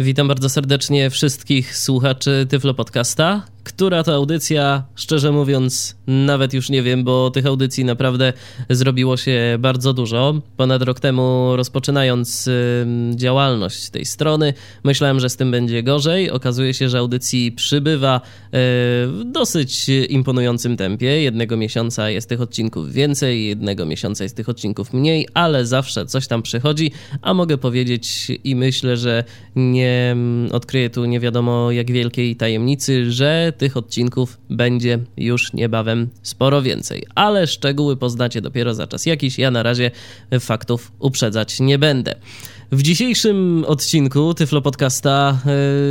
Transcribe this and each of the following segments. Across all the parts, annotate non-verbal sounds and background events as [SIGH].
Witam bardzo serdecznie wszystkich słuchaczy Tyflo Podcasta. Która to audycja? Szczerze mówiąc, nawet już nie wiem, bo tych audycji naprawdę zrobiło się bardzo dużo. Ponad rok temu, rozpoczynając działalność tej strony, myślałem, że z tym będzie gorzej. Okazuje się, że audycji przybywa e, w dosyć imponującym tempie. Jednego miesiąca jest tych odcinków więcej, jednego miesiąca jest tych odcinków mniej, ale zawsze coś tam przychodzi, a mogę powiedzieć i myślę, że nie odkryję tu nie wiadomo jak wielkiej tajemnicy, że tych odcinków będzie już niebawem sporo więcej. Ale szczegóły poznacie dopiero za czas jakiś. Ja na razie faktów uprzedzać nie będę. W dzisiejszym odcinku Tyflo Podcasta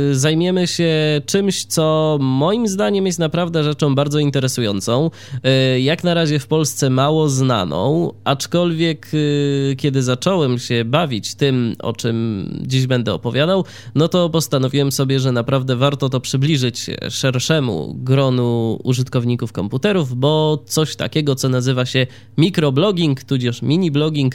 yy, zajmiemy się czymś, co moim zdaniem jest naprawdę rzeczą bardzo interesującą. Yy, jak na razie w Polsce mało znaną, aczkolwiek yy, kiedy zacząłem się bawić tym, o czym dziś będę opowiadał, no to postanowiłem sobie, że naprawdę warto to przybliżyć szerszemu gronu użytkowników komputerów, bo coś takiego, co nazywa się mikroblogging, tudzież mini blogging,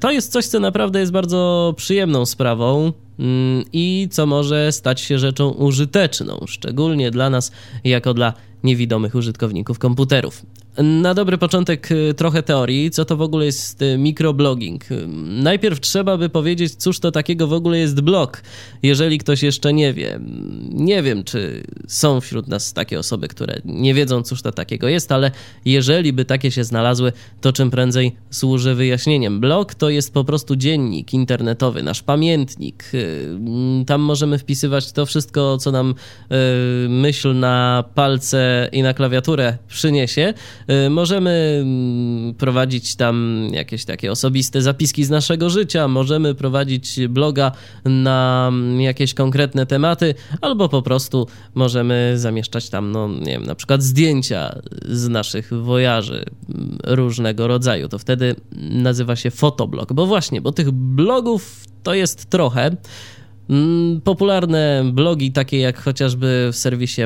to jest coś, co naprawdę jest bardzo bardzo przyjemną sprawą mm, i co może stać się rzeczą użyteczną, szczególnie dla nas, jako dla niewidomych użytkowników komputerów. Na dobry początek y, trochę teorii, co to w ogóle jest y, mikroblogging. Y, najpierw trzeba by powiedzieć, cóż to takiego w ogóle jest blog, jeżeli ktoś jeszcze nie wie. Nie wiem, czy są wśród nas takie osoby, które nie wiedzą, cóż to takiego jest, ale jeżeli by takie się znalazły, to czym prędzej służy wyjaśnieniem. Blog to jest po prostu dziennik internetowy, nasz pamiętnik. Tam możemy wpisywać to wszystko, co nam myśl na palce i na klawiaturę przyniesie Y, możemy mm, prowadzić tam jakieś takie osobiste zapiski z naszego życia, możemy prowadzić bloga na mm, jakieś konkretne tematy, albo po prostu możemy zamieszczać tam, no nie wiem, na przykład zdjęcia z naszych wojaży mm, różnego rodzaju. To wtedy nazywa się fotoblog, bo właśnie, bo tych blogów to jest trochę. Mm, popularne blogi, takie jak chociażby w serwisie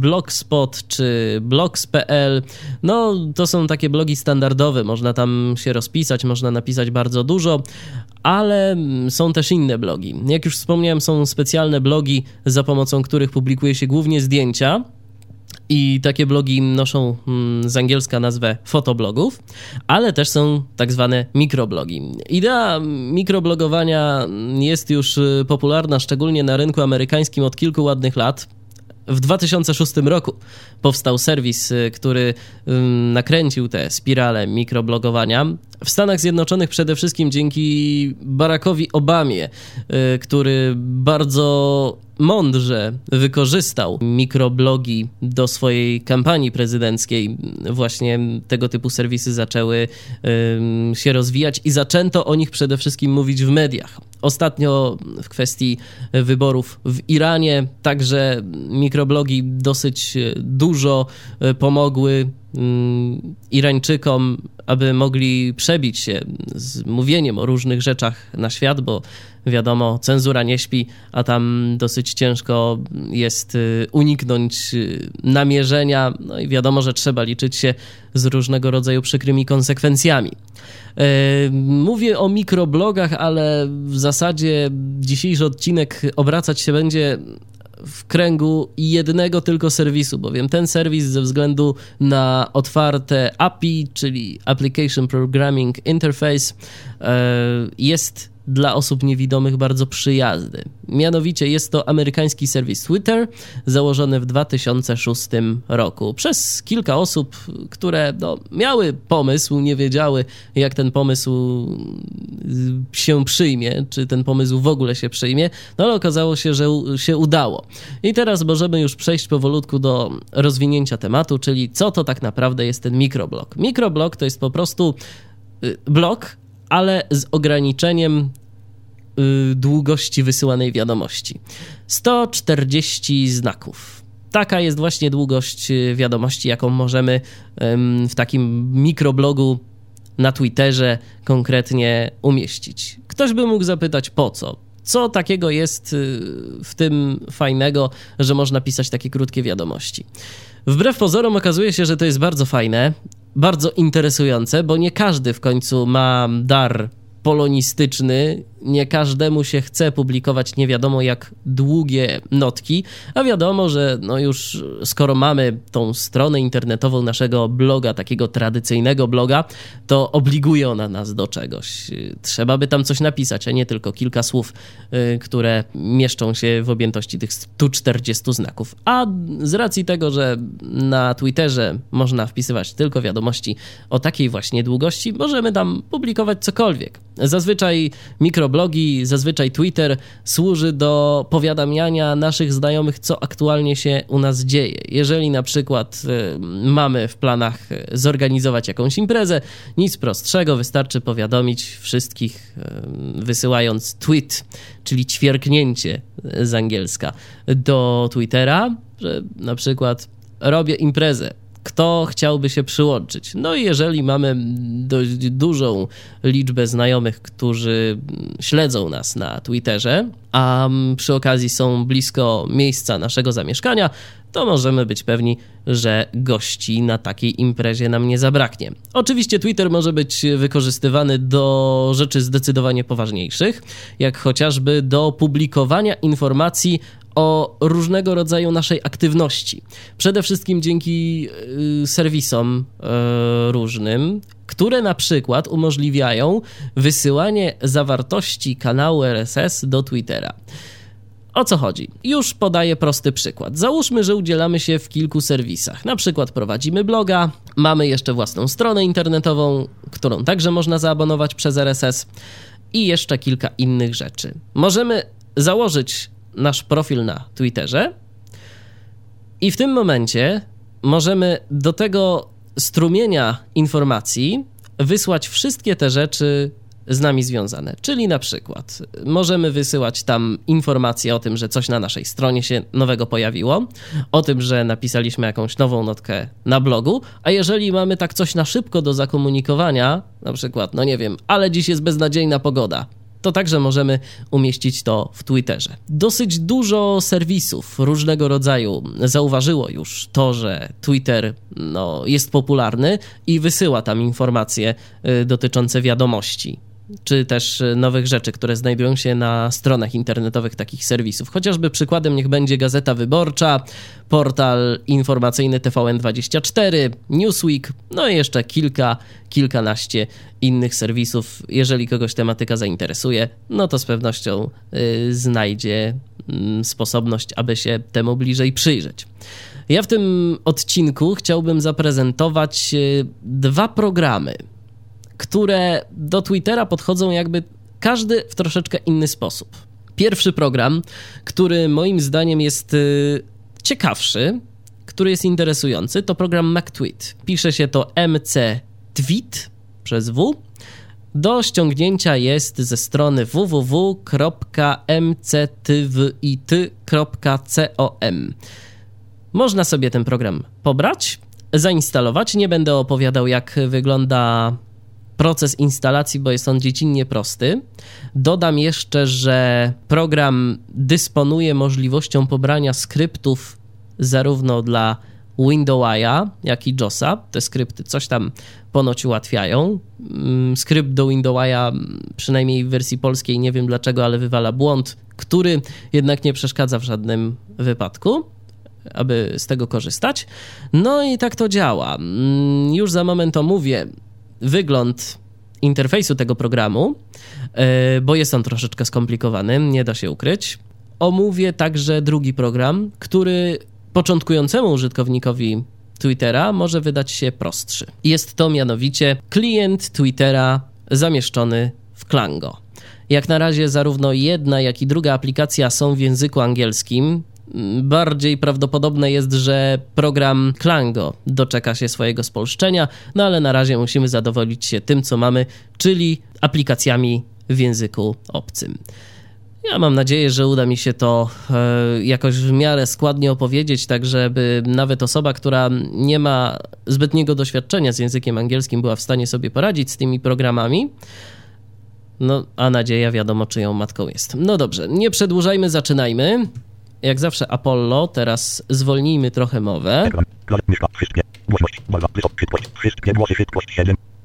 Blogspot czy blogs.pl, no to są takie blogi standardowe, można tam się rozpisać, można napisać bardzo dużo, ale są też inne blogi. Jak już wspomniałem, są specjalne blogi, za pomocą których publikuje się głównie zdjęcia i takie blogi noszą mm, z angielska nazwę fotoblogów, ale też są tak zwane mikroblogi. Idea mikroblogowania jest już y, popularna, szczególnie na rynku amerykańskim od kilku ładnych lat. W 2006 roku powstał serwis, y, który nakręcił tę spiralę mikroblogowania. W Stanach Zjednoczonych przede wszystkim dzięki Barackowi Obamie, y, który bardzo mądrze wykorzystał mikroblogi do swojej kampanii prezydenckiej. Właśnie tego typu serwisy zaczęły się rozwijać i zaczęto o nich przede wszystkim mówić w mediach. Ostatnio w kwestii wyborów w Iranie także mikroblogi dosyć dużo e, pomogły Irańczykom, aby mogli przebić się z mówieniem o różnych rzeczach na świat, bo wiadomo, cenzura nie śpi, a tam dosyć ciężko jest y, uniknąć y, namierzenia, no i wiadomo, że trzeba liczyć się z różnego rodzaju przykrymi konsekwencjami. E, mówię o mikroblogach, ale w zasadzie dzisiejszy odcinek obracać się będzie w kręgu jednego tylko serwisu, bowiem ten serwis ze względu na otwarte API, czyli Application Programming Interface, e, jest dla osób niewidomych bardzo przyjazny. Mianowicie jest to amerykański serwis Twitter, założony w 2006 roku przez kilka osób, które no, miały pomysł, nie wiedziały, jak ten pomysł się przyjmie, czy ten pomysł w ogóle się przyjmie, no ale okazało się, że się udało. I teraz możemy już przejść powolutku do rozwinięcia tematu, czyli co to tak naprawdę jest ten mikroblog. Mikroblog to jest po prostu y, blok, ale z ograniczeniem y, długości wysyłanej wiadomości. 140 znaków. Taka jest właśnie długość y, wiadomości, jaką możemy w takim mikroblogu na Twitterze konkretnie umieścić. Ktoś by mógł zapytać po co? Co takiego jest y, w tym fajnego, że można pisać takie krótkie wiadomości? Wbrew pozorom okazuje się, że to jest bardzo fajne, bardzo interesujące, bo nie każdy w końcu ma dar polonistyczny. Nie każdemu się chce publikować nie wiadomo jak długie notki, a wiadomo, że no już skoro mamy tą stronę internetową naszego bloga, takiego tradycyjnego bloga, to obliguje ona nas do czegoś. Trzeba by tam coś napisać, a nie tylko kilka słów, y, które mieszczą się w objętości tych 140 znaków. A z racji tego, że na Twitterze można wpisywać tylko wiadomości o takiej właśnie długości, możemy tam publikować cokolwiek. Zazwyczaj mikroblogi, zazwyczaj Twitter służy do powiadamiania naszych znajomych, co aktualnie się u nas dzieje. Jeżeli na przykład y, mamy w planach y, zorganizować jakąś imprezę, nic prostszego, wystarczy powiadomić wszystkich, y, wysyłając tweet, czyli ćwierknięcie z angielska, do Twittera, że na przykład robię imprezę kto chciałby się przyłączyć. No i jeżeli mamy dość dużą liczbę znajomych, którzy śledzą nas na Twitterze, a przy okazji są blisko miejsca naszego zamieszkania, to możemy być pewni, że gości na takiej imprezie nam nie zabraknie. Oczywiście Twitter może być wykorzystywany do rzeczy zdecydowanie poważniejszych, jak chociażby do publikowania informacji o różnego rodzaju naszej aktywności. Przede wszystkim dzięki y, serwisom y, różnym, które na przykład umożliwiają wysyłanie zawartości kanału RSS do Twittera. O co chodzi? Już podaję prosty przykład. Załóżmy, że udzielamy się w kilku serwisach. Na przykład prowadzimy bloga, mamy jeszcze własną stronę internetową, którą także można zaabonować przez RSS i jeszcze kilka innych rzeczy. Możemy założyć nasz profil na Twitterze i w tym momencie możemy do tego strumienia informacji wysłać wszystkie te rzeczy z nami związane. Czyli na przykład możemy wysyłać tam informacje o tym, że coś na naszej stronie się nowego pojawiło, o tym, że napisaliśmy jakąś nową notkę na blogu, a jeżeli mamy tak coś na szybko do zakomunikowania, na przykład, no nie wiem, ale dziś jest beznadziejna pogoda, to także możemy umieścić to w Twitterze. Dosyć dużo serwisów różnego rodzaju zauważyło już to, że Twitter no, jest popularny i wysyła tam informacje y, dotyczące wiadomości czy też nowych rzeczy, które znajdują się na stronach internetowych takich serwisów. Chociażby przykładem niech będzie Gazeta Wyborcza, portal informacyjny TVN24, Newsweek, no i jeszcze kilka, kilkanaście innych serwisów. Jeżeli kogoś tematyka zainteresuje, no to z pewnością y, znajdzie y, sposobność, aby się temu bliżej przyjrzeć. Ja w tym odcinku chciałbym zaprezentować y, dwa programy które do Twittera podchodzą jakby każdy w troszeczkę inny sposób. Pierwszy program, który moim zdaniem jest y, ciekawszy, który jest interesujący, to program MacTweet. Pisze się to MC Tweet przez W. Do ściągnięcia jest ze strony www.mctwit.com. Można sobie ten program pobrać, zainstalować. Nie będę opowiadał, jak wygląda proces instalacji, bo jest on dziecinnie prosty. Dodam jeszcze, że program dysponuje możliwością pobrania skryptów zarówno dla Windowsa, jak i JOSa. Te skrypty coś tam ponoć ułatwiają. Mm, skrypt do Windowsa, przynajmniej w wersji polskiej, nie wiem dlaczego, ale wywala błąd, który jednak nie przeszkadza w żadnym wypadku aby z tego korzystać. No i tak to działa. Mm, już za moment omówię wygląd interfejsu tego programu, e, bo jest on troszeczkę skomplikowany, nie da się ukryć. Omówię także drugi program, który początkującemu użytkownikowi Twittera może wydać się prostszy. Jest to mianowicie klient Twittera zamieszczony w Klango. Jak na razie zarówno jedna, jak i druga aplikacja są w języku angielskim, bardziej prawdopodobne jest, że program Klango doczeka się swojego spolszczenia, no ale na razie musimy zadowolić się tym, co mamy, czyli aplikacjami w języku obcym. Ja mam nadzieję, że uda mi się to e, jakoś w miarę składnie opowiedzieć, tak żeby nawet osoba, która nie ma zbytniego doświadczenia z językiem angielskim, była w stanie sobie poradzić z tymi programami. No, a nadzieja wiadomo, czyją matką jest. No dobrze, nie przedłużajmy, zaczynajmy jak zawsze Apollo, teraz zwolnijmy trochę mowę.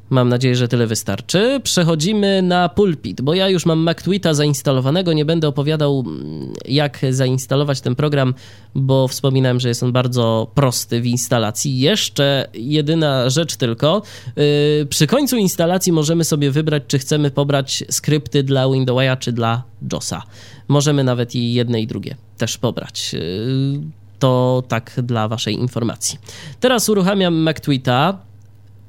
Mam nadzieję, że tyle wystarczy. Przechodzimy na pulpit, bo ja już mam MacTweeta zainstalowanego. Nie będę opowiadał, mm, jak zainstalować ten program, bo wspominałem, że jest on bardzo prosty w instalacji. Jeszcze jedyna rzecz tylko. Yy, przy końcu instalacji możemy sobie wybrać, czy chcemy pobrać skrypty dla Windowsa, czy dla JOSa. Możemy nawet i jedne, i drugie też pobrać. Yy, to tak dla Waszej informacji. Teraz uruchamiam MacTweeta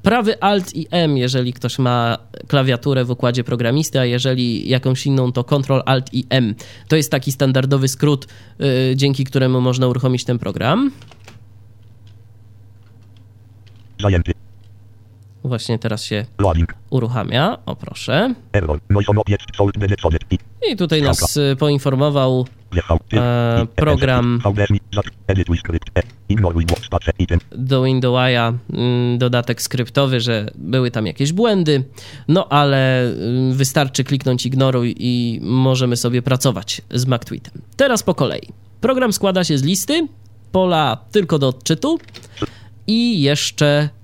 prawy Alt i M, jeżeli ktoś ma klawiaturę w układzie programisty, a jeżeli jakąś inną, to Ctrl Alt i M. To jest taki standardowy skrót, yy, dzięki któremu można uruchomić ten program. Zajęty. Właśnie teraz się uruchamia. O proszę. I tutaj nas y, poinformował GV. E, program. E. Patch item. do Windowsa mm, dodatek skryptowy, że były tam jakieś błędy, no ale y, wystarczy kliknąć ignoruj i możemy sobie pracować z MacTweetem. Teraz po kolei. Program składa się z listy, pola tylko do odczytu i jeszcze y,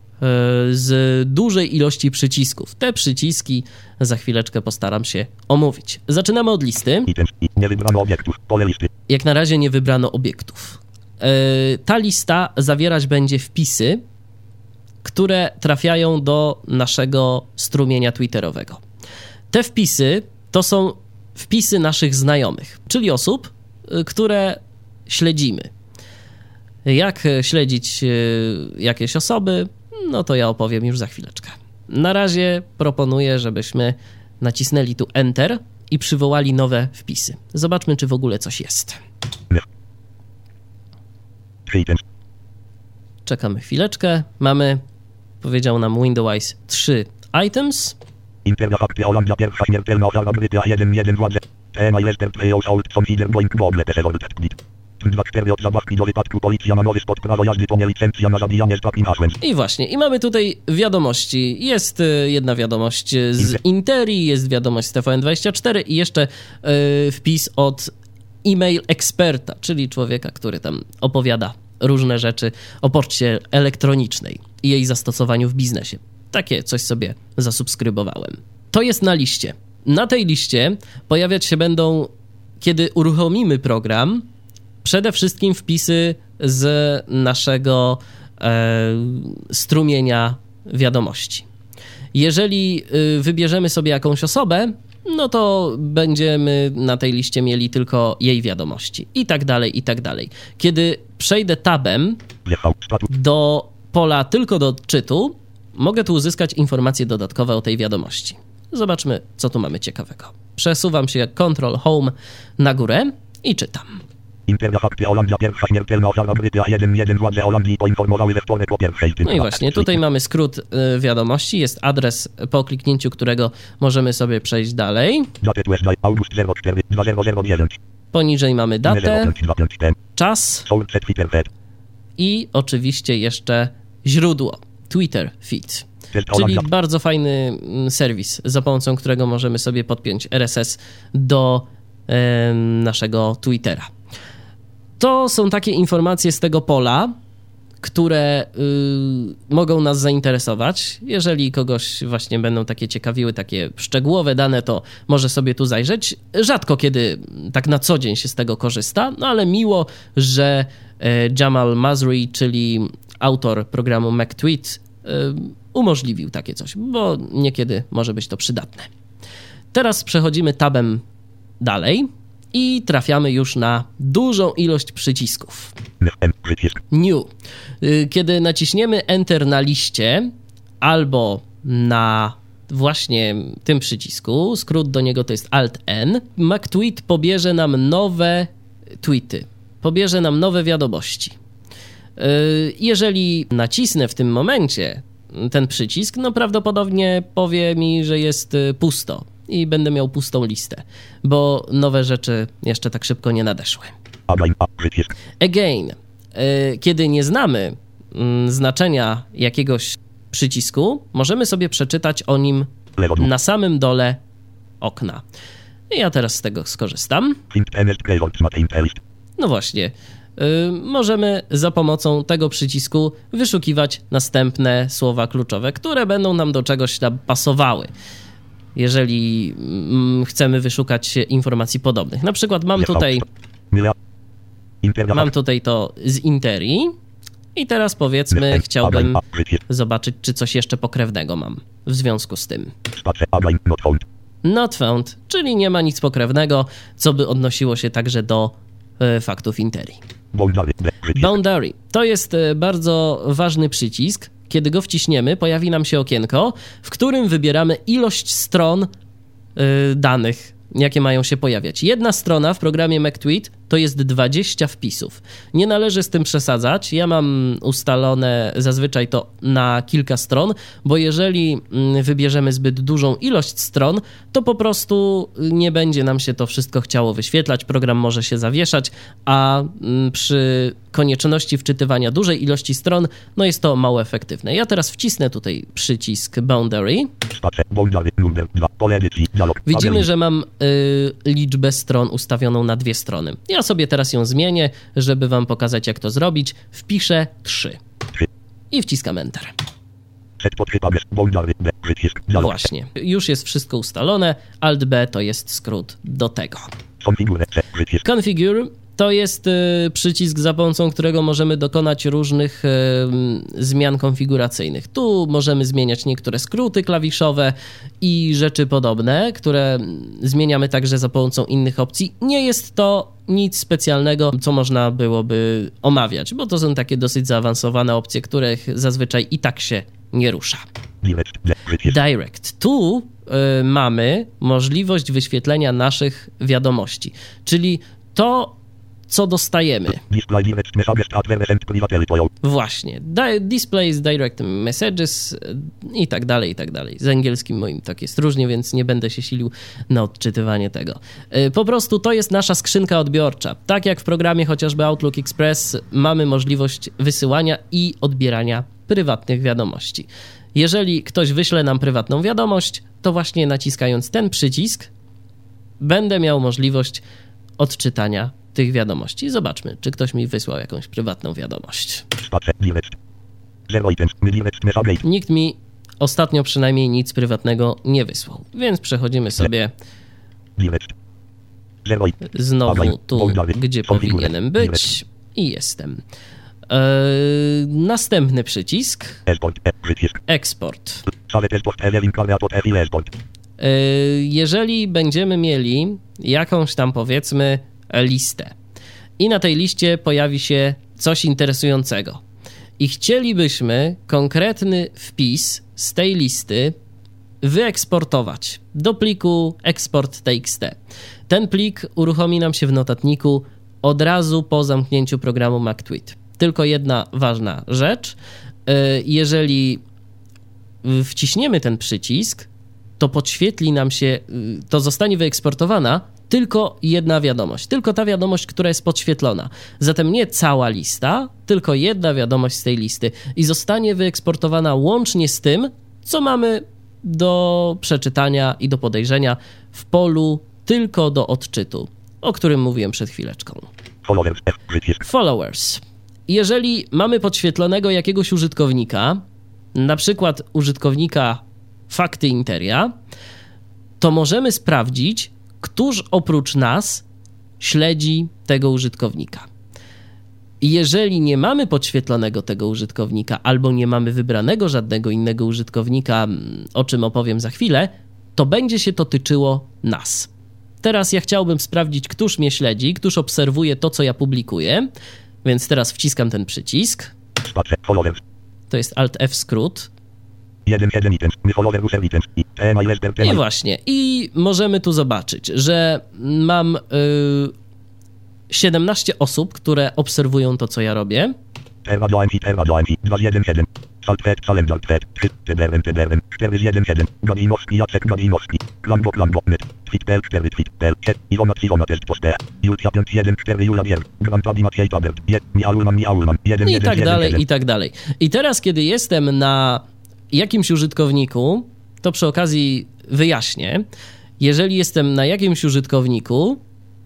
z dużej ilości przycisków. Te przyciski za chwileczkę postaram się omówić. Zaczynamy od listy. Nie wybrano obiektów. Pole listy. Jak na razie nie wybrano obiektów. Yy, Ta lista zawierać będzie wpisy, które trafiają do naszego strumienia Twitterowego. Te wpisy to są wpisy naszych znajomych, czyli osób, yy, które śledzimy. Jak śledzić jakieś osoby, no to ja opowiem już za chwileczkę. Na razie proponuję, żebyśmy nacisnęli tu Enter i przywołali nowe wpisy. Zobaczmy, czy w ogóle coś jest. Czekamy chwileczkę. Mamy, powiedział nam Windows 3 items. Interna fakty Holandia pierwsza śmiertelna ofiara Brytia 1-1 władze. Tema i Lester Playhouse Old Consider Boeing Boble Tesoro Test 2-4 od zabawki do wypadku policja ma nowy spot prawo jazdy to nie licencja na zabijanie z takim hasłem. I właśnie, i mamy tutaj wiadomości. Jest y, jedna wiadomość z Interi, jest wiadomość z TVN24 i jeszcze y, wpis od e-mail eksperta, czyli człowieka, który tam opowiada różne rzeczy o poczcie elektronicznej i jej zastosowaniu w biznesie. Takie coś sobie zasubskrybowałem. To jest na liście. Na tej liście pojawiać się będą, kiedy uruchomimy program, przede wszystkim wpisy z naszego e, strumienia wiadomości. Jeżeli y, wybierzemy sobie jakąś osobę, no to będziemy na tej liście mieli tylko jej wiadomości i tak dalej, i tak dalej. Kiedy przejdę tabem do pola tylko do odczytu, mogę tu uzyskać informacje dodatkowe o tej wiadomości. Zobaczmy, co tu mamy ciekawego. Przesuwam się Ctrl Home na górę i czytam. Fakty Holandia pierwsza śmiertelna ofiara Brytia 1-1 władze Holandii poinformowały we wtorek o pierwszej tym. No i właśnie, tutaj mamy skrót y, wiadomości, jest adres, po kliknięciu którego możemy sobie przejść dalej. August 04 2009. Poniżej mamy datę, 0525 tem. czas i oczywiście jeszcze źródło, Twitter feed. Czyli bardzo fajny mm, serwis, za pomocą którego możemy sobie podpiąć RSS do naszego Twittera. To są takie informacje z tego pola, które y, mogą nas zainteresować. Jeżeli kogoś właśnie będą takie ciekawiły, takie szczegółowe dane, to może sobie tu zajrzeć. Rzadko kiedy tak na co dzień się z tego korzysta, no ale miło, że e, Jamal Masri, czyli autor programu MacTweet, y, umożliwił takie coś, bo niekiedy może być to przydatne. Teraz przechodzimy tabem dalej i trafiamy już na dużą ilość przycisków. New. Y, Kiedy naciśniemy Enter na liście albo na właśnie tym przycisku, skrót do niego to jest Alt-N, MacTweet pobierze nam nowe tweety, pobierze nam nowe wiadomości. Y, Jeżeli nacisnę w tym momencie ten przycisk, no prawdopodobnie powie mi, że jest y, pusto i będę miał pustą listę, bo nowe rzeczy jeszcze tak szybko nie nadeszły. Again. Y, kiedy nie znamy mm, znaczenia jakiegoś przycisku, możemy sobie przeczytać o nim na samym dole okna. I ja teraz z tego skorzystam. No właśnie, y, możemy za pomocą tego przycisku wyszukiwać następne słowa kluczowe, które będą nam do czegoś tam pasowały. Jeżeli mm, chcemy wyszukać informacji podobnych. Na przykład mam tutaj, mam tutaj to z Interi i teraz powiedzmy chciałbym zobaczyć, czy coś jeszcze pokrewnego mam w związku z tym. Not found, czyli nie ma nic pokrewnego, co by odnosiło się także do e, faktów Interi. Boundary to jest e, bardzo ważny przycisk. Kiedy go wciśniemy, pojawi nam się okienko, w którym wybieramy ilość stron e, danych jakie mają się pojawiać. Jedna strona w programie MacTweet to jest 20 wpisów. Nie należy z tym przesadzać. Ja mam ustalone zazwyczaj to na kilka stron, bo jeżeli mm, wybierzemy zbyt dużą ilość stron, to po prostu nie będzie nam się to wszystko chciało wyświetlać. Program może się zawieszać, a mm, przy konieczności wczytywania dużej ilości stron, no jest to mało efektywne. Ja teraz wcisnę tutaj przycisk Boundary. Widzimy, że mam y, liczbę stron ustawioną na dwie strony. Ja sobie teraz ją zmienię, żeby wam pokazać jak to zrobić. Wpiszę 3 i wciskam Enter. Właśnie, już jest wszystko ustalone. Alt B to jest skrót do tego. Configure to jest y, przycisk, za pomocą którego możemy dokonać różnych y, zmian konfiguracyjnych. Tu możemy zmieniać niektóre skróty klawiszowe i rzeczy podobne, które zmieniamy także za pomocą innych opcji. Nie jest to nic specjalnego, co można byłoby omawiać, bo to są takie dosyć zaawansowane opcje, których zazwyczaj i tak się nie rusza. Direct. Tu y, mamy możliwość wyświetlenia naszych wiadomości, czyli to co dostajemy. Właśnie. Displays, direct messages i tak dalej, i tak dalej. Z angielskim moim tak jest różnie, więc nie będę się silił na odczytywanie tego. E, po prostu to jest nasza skrzynka odbiorcza. Tak jak w programie chociażby Outlook Express mamy możliwość wysyłania i odbierania prywatnych wiadomości. Jeżeli ktoś wyśle nam prywatną wiadomość, to właśnie naciskając ten przycisk będę miał możliwość odczytania tych wiadomości. Zobaczmy, czy ktoś mi wysłał jakąś prywatną wiadomość. Nikt mi ostatnio przynajmniej nic prywatnego nie wysłał, więc przechodzimy sobie znowu tu, gdzie powinienem być i jestem. Eee, następny przycisk. Eksport. Eee, jeżeli będziemy mieli jakąś tam powiedzmy listę. I na tej liście pojawi się coś interesującego. I chcielibyśmy konkretny wpis z tej listy wyeksportować do pliku export.txt. Ten plik uruchomi nam się w notatniku od razu po zamknięciu programu MacTweet. Tylko jedna ważna rzecz. E, jeżeli wciśniemy ten przycisk, to podświetli nam się, y, to zostanie wyeksportowana tylko jedna wiadomość, tylko ta wiadomość, która jest podświetlona. Zatem nie cała lista, tylko jedna wiadomość z tej listy i zostanie wyeksportowana łącznie z tym, co mamy do przeczytania i do podejrzenia w polu tylko do odczytu, o którym mówiłem przed chwileczką. Followers. Jeżeli mamy podświetlonego jakiegoś użytkownika, na przykład użytkownika fakty Interia, to możemy sprawdzić, któż oprócz nas śledzi tego użytkownika. I jeżeli nie mamy podświetlonego tego użytkownika, albo nie mamy wybranego żadnego innego użytkownika, mm, o czym opowiem za chwilę, to będzie się to tyczyło nas. Teraz ja chciałbym sprawdzić, któż mnie śledzi, któż obserwuje to, co ja publikuję, więc teraz wciskam ten przycisk. To jest Alt F skrót. I właśnie. I możemy tu zobaczyć, że mam y, 17 osób, które obserwują to, co ja robię. Saltfed, Salemdaltfed, TDM, TDM, 417, Gadinowski, Jacek Gadinowski, Klambo, Klambo, Net, Twitpel, 4, Twitpel, Iwona, Iwona, Test, Poste, Julcia, 5, 1, 4, Jula, Bier, Grantadi, Maciej, Tabert, 1, Miaulman, Miaulman, 1, I tak dalej, i tak dalej. I teraz, kiedy jestem na jakimś użytkowniku, to przy okazji wyjaśnię, jeżeli jestem na jakimś użytkowniku,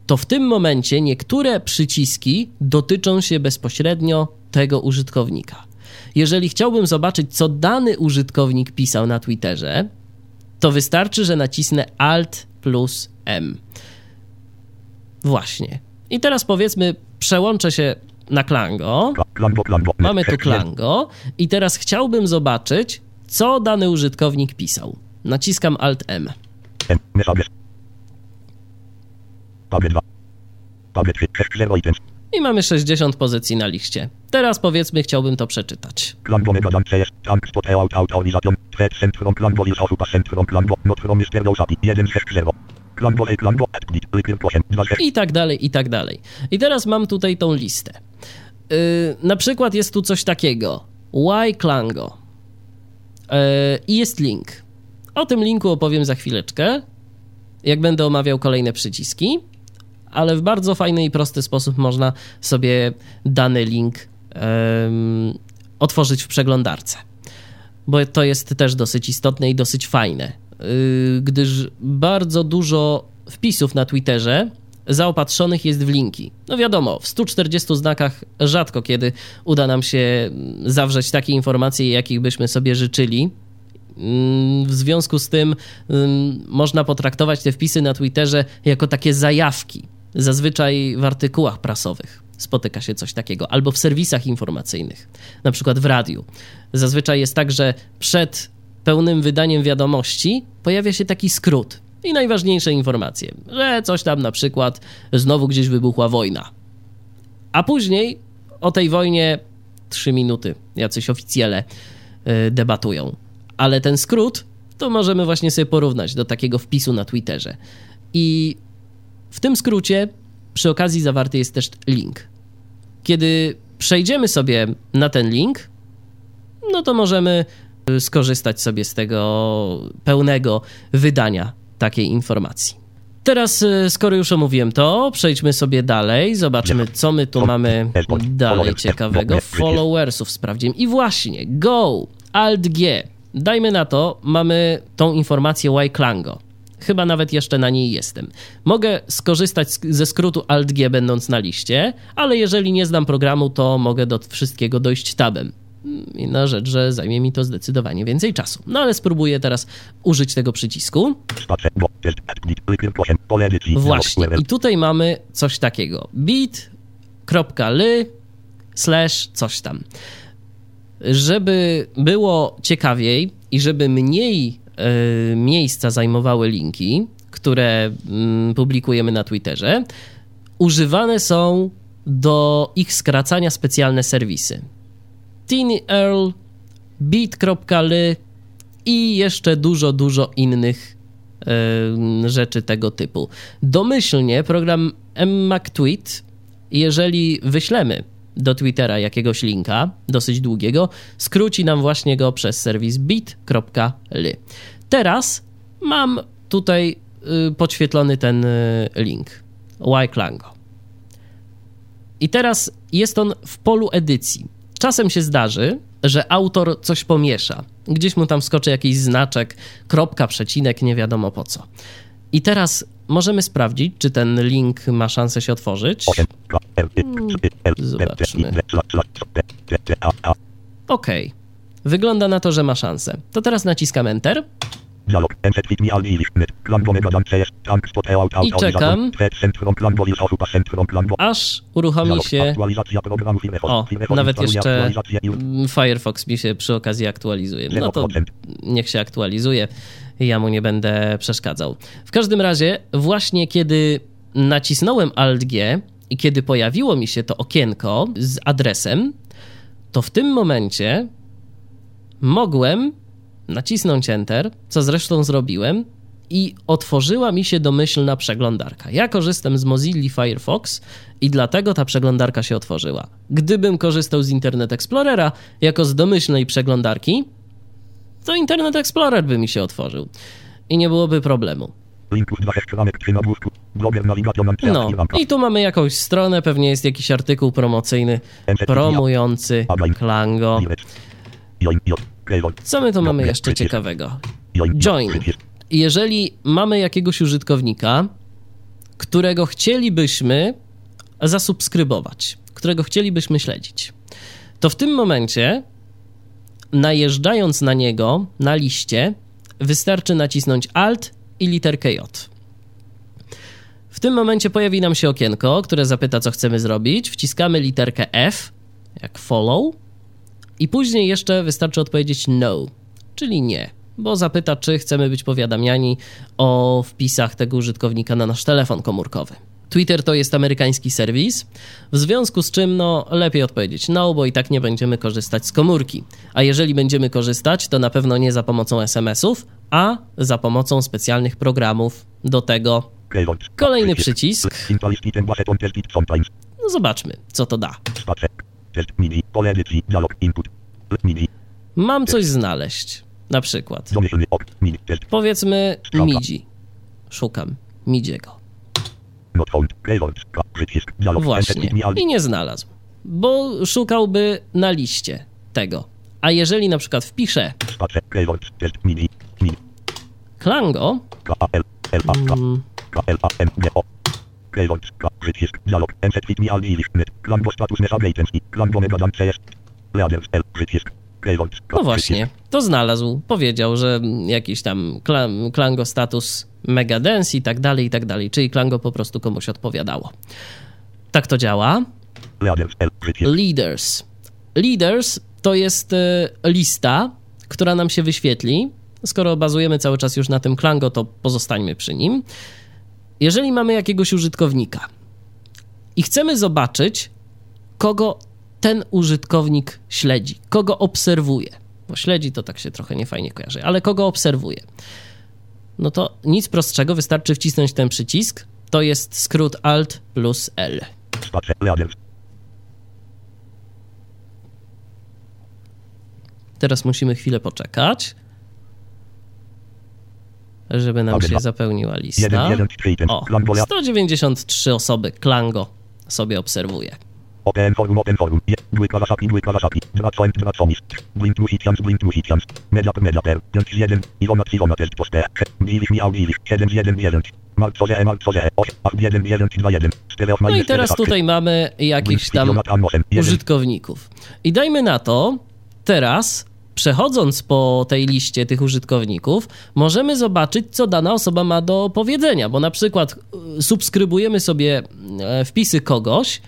to w tym momencie niektóre przyciski dotyczą się bezpośrednio tego użytkownika. Jeżeli chciałbym zobaczyć, co dany użytkownik pisał na Twitterze, to wystarczy, że nacisnę Alt plus M. Właśnie. I teraz powiedzmy, przełączę się na Klango. Mamy tu Klango i teraz chciałbym zobaczyć, co dany użytkownik pisał. Naciskam Alt M. M. Messages. Tablet 2. Tablet 3. 0 items. I mamy 60 pozycji na liście. Teraz powiedzmy, chciałbym to przeczytać. Klango mega jump CS. Tank spot out autorization. Thread centrum klango is osupa centrum klango. Not from Mr. Dosati. 1 6 0. Klango klango. Edit. Repeat 8. 2 6. I tak dalej, i tak dalej. I teraz mam tutaj tą listę. Yy, na przykład jest tu coś takiego. Why Klango? Yy, I jest link. O tym linku opowiem za chwileczkę, jak będę omawiał kolejne przyciski, ale w bardzo fajny i prosty sposób można sobie dany link otworzyć w przeglądarce. Bo to jest też dosyć istotne i dosyć fajne, yy, gdyż bardzo dużo wpisów na Twitterze zaopatrzonych jest w linki. No wiadomo, w 140 znakach rzadko kiedy uda nam się zawrzeć takie informacje, jakich byśmy sobie życzyli. W związku z tym ym, można potraktować te wpisy na Twitterze jako takie zajawki. Zazwyczaj w artykułach prasowych spotyka się coś takiego, albo w serwisach informacyjnych, na przykład w radiu. Zazwyczaj jest tak, że przed pełnym wydaniem wiadomości pojawia się taki skrót i najważniejsze informacje, że coś tam na przykład znowu gdzieś wybuchła wojna. A później o tej wojnie trzy minuty jacyś oficjele y, debatują. Ale ten skrót to możemy właśnie sobie porównać do takiego wpisu na Twitterze. I w tym skrócie przy okazji zawarty jest też link. Kiedy przejdziemy sobie na ten link, no to możemy y, skorzystać sobie z tego pełnego wydania takiej informacji. Teraz, y, skoro już omówiłem to, przejdźmy sobie dalej. Zobaczymy, co my tu mamy dalej ciekawego. Followersów sprawdzimy. I właśnie, Go, Alt G. Dajmy na to, mamy tą informację Y-Klango. Chyba nawet jeszcze na niej jestem. Mogę skorzystać ze skrótu Alt G będąc na liście, ale jeżeli nie znam programu, to mogę do wszystkiego dojść tabem. Inna rzecz, że zajmie mi to zdecydowanie więcej czasu. No ale spróbuję teraz użyć tego przycisku. Właśnie. I tutaj mamy coś takiego. bit.ly slash coś tam. Żeby było ciekawiej i żeby mniej y, miejsca zajmowały linki, które y, publikujemy na Twitterze, używane są do ich skracania specjalne serwisy. Tiny Earl, Beat.ly i jeszcze dużo, dużo innych y, rzeczy tego typu. Domyślnie program MMacTweet, jeżeli wyślemy do Twittera jakiegoś linka, dosyć długiego, skróci nam właśnie go przez serwis bit.ly. Teraz mam tutaj y, podświetlony ten y, link Yklango. I teraz jest on w polu edycji. Czasem się zdarzy, że autor coś pomiesza. Gdzieś mu tam skoczy jakiś znaczek, kropka, przecinek, nie wiadomo po co. I teraz możemy sprawdzić, czy ten link ma szansę się otworzyć. Zobaczmy. OK. Wygląda na to, że ma szansę. To teraz naciskam Enter. Dialog. All English. Net. CS. Tank spot out I czekam. Centrum klango is osupa centrum klango. Aż uruchomi się. Aktualizacja programu Firefox. O, nawet jeszcze Firefox mi się przy okazji aktualizuje. No to 0%. niech się aktualizuje. Ja mu nie będę przeszkadzał. W każdym razie, właśnie kiedy nacisnąłem Alt G i kiedy pojawiło mi się to okienko z adresem, to w tym momencie mogłem nacisnąć Enter, co zresztą zrobiłem, i otworzyła mi się domyślna przeglądarka. Ja korzystam z Mozilla Firefox i dlatego ta przeglądarka się otworzyła. Gdybym korzystał z Internet Explorera jako z domyślnej przeglądarki, to Internet Explorer by mi się otworzył i nie byłoby problemu. Link plus 2 6 ramek 3 nagłówku. Bloger navigation and No i tu mamy jakąś stronę, pewnie jest jakiś artykuł promocyjny promujący Klango. Co my tu mamy jeszcze ciekawego? Join. Jeżeli mamy jakiegoś użytkownika, którego chcielibyśmy zasubskrybować, którego chcielibyśmy śledzić, to w tym momencie, najeżdżając na niego na liście, wystarczy nacisnąć Alt i literkę J. W tym momencie pojawi nam się okienko, które zapyta, co chcemy zrobić. Wciskamy literkę F, jak follow, i później jeszcze wystarczy odpowiedzieć no, czyli nie, bo zapyta, czy chcemy być powiadamiani o wpisach tego użytkownika na nasz telefon komórkowy. Twitter to jest amerykański serwis, w związku z czym no, lepiej odpowiedzieć no, bo i tak nie będziemy korzystać z komórki. A jeżeli będziemy korzystać, to na pewno nie za pomocą SMS-ów, a za pomocą specjalnych programów do tego. Kolejny przycisk. No zobaczmy, co to da. Mam coś znaleźć. Na przykład. Powiedzmy MIDI. Szukam MIDIego. Właśnie. I nie znalazł. Bo szukałby na liście tego. A jeżeli na przykład wpiszę Klango. Hmm. No właśnie, to znalazł. Powiedział, że jakiś tam Klango status Mega Dance i tak dalej, i tak dalej. Czyli Klango po prostu komuś odpowiadało. Tak to działa. Leaders. Leaders to jest e, lista, która nam się wyświetli. Skoro bazujemy cały czas już na tym Klango, to pozostańmy przy nim. Jeżeli mamy jakiegoś użytkownika i chcemy zobaczyć, kogo ten użytkownik śledzi, kogo obserwuje, bo śledzi to tak się trochę niefajnie kojarzy, ale kogo obserwuje, no to nic prostszego, wystarczy wcisnąć ten przycisk. To jest skrót Alt plus L. Teraz musimy chwilę poczekać żeby nam się zapełniła lista. O, 193 osoby Klango sobie obserwuje. Open forum, open forum. Dły dły. Dwa coin, dwa comis. Blink hitians, blink two hitians. Media per media per. Pięć jeden. Iwona, Iwona test poste. Dziwisz mi, audziwisz. Siedem, jeden, jeden. Malcoze, malcoze. Dwa, jeden. No i teraz tutaj mamy jakichś tam użytkowników. I dajmy na to teraz przechodząc po tej liście tych użytkowników, możemy zobaczyć, co dana osoba ma do powiedzenia, bo na przykład y, subskrybujemy sobie e, wpisy kogoś,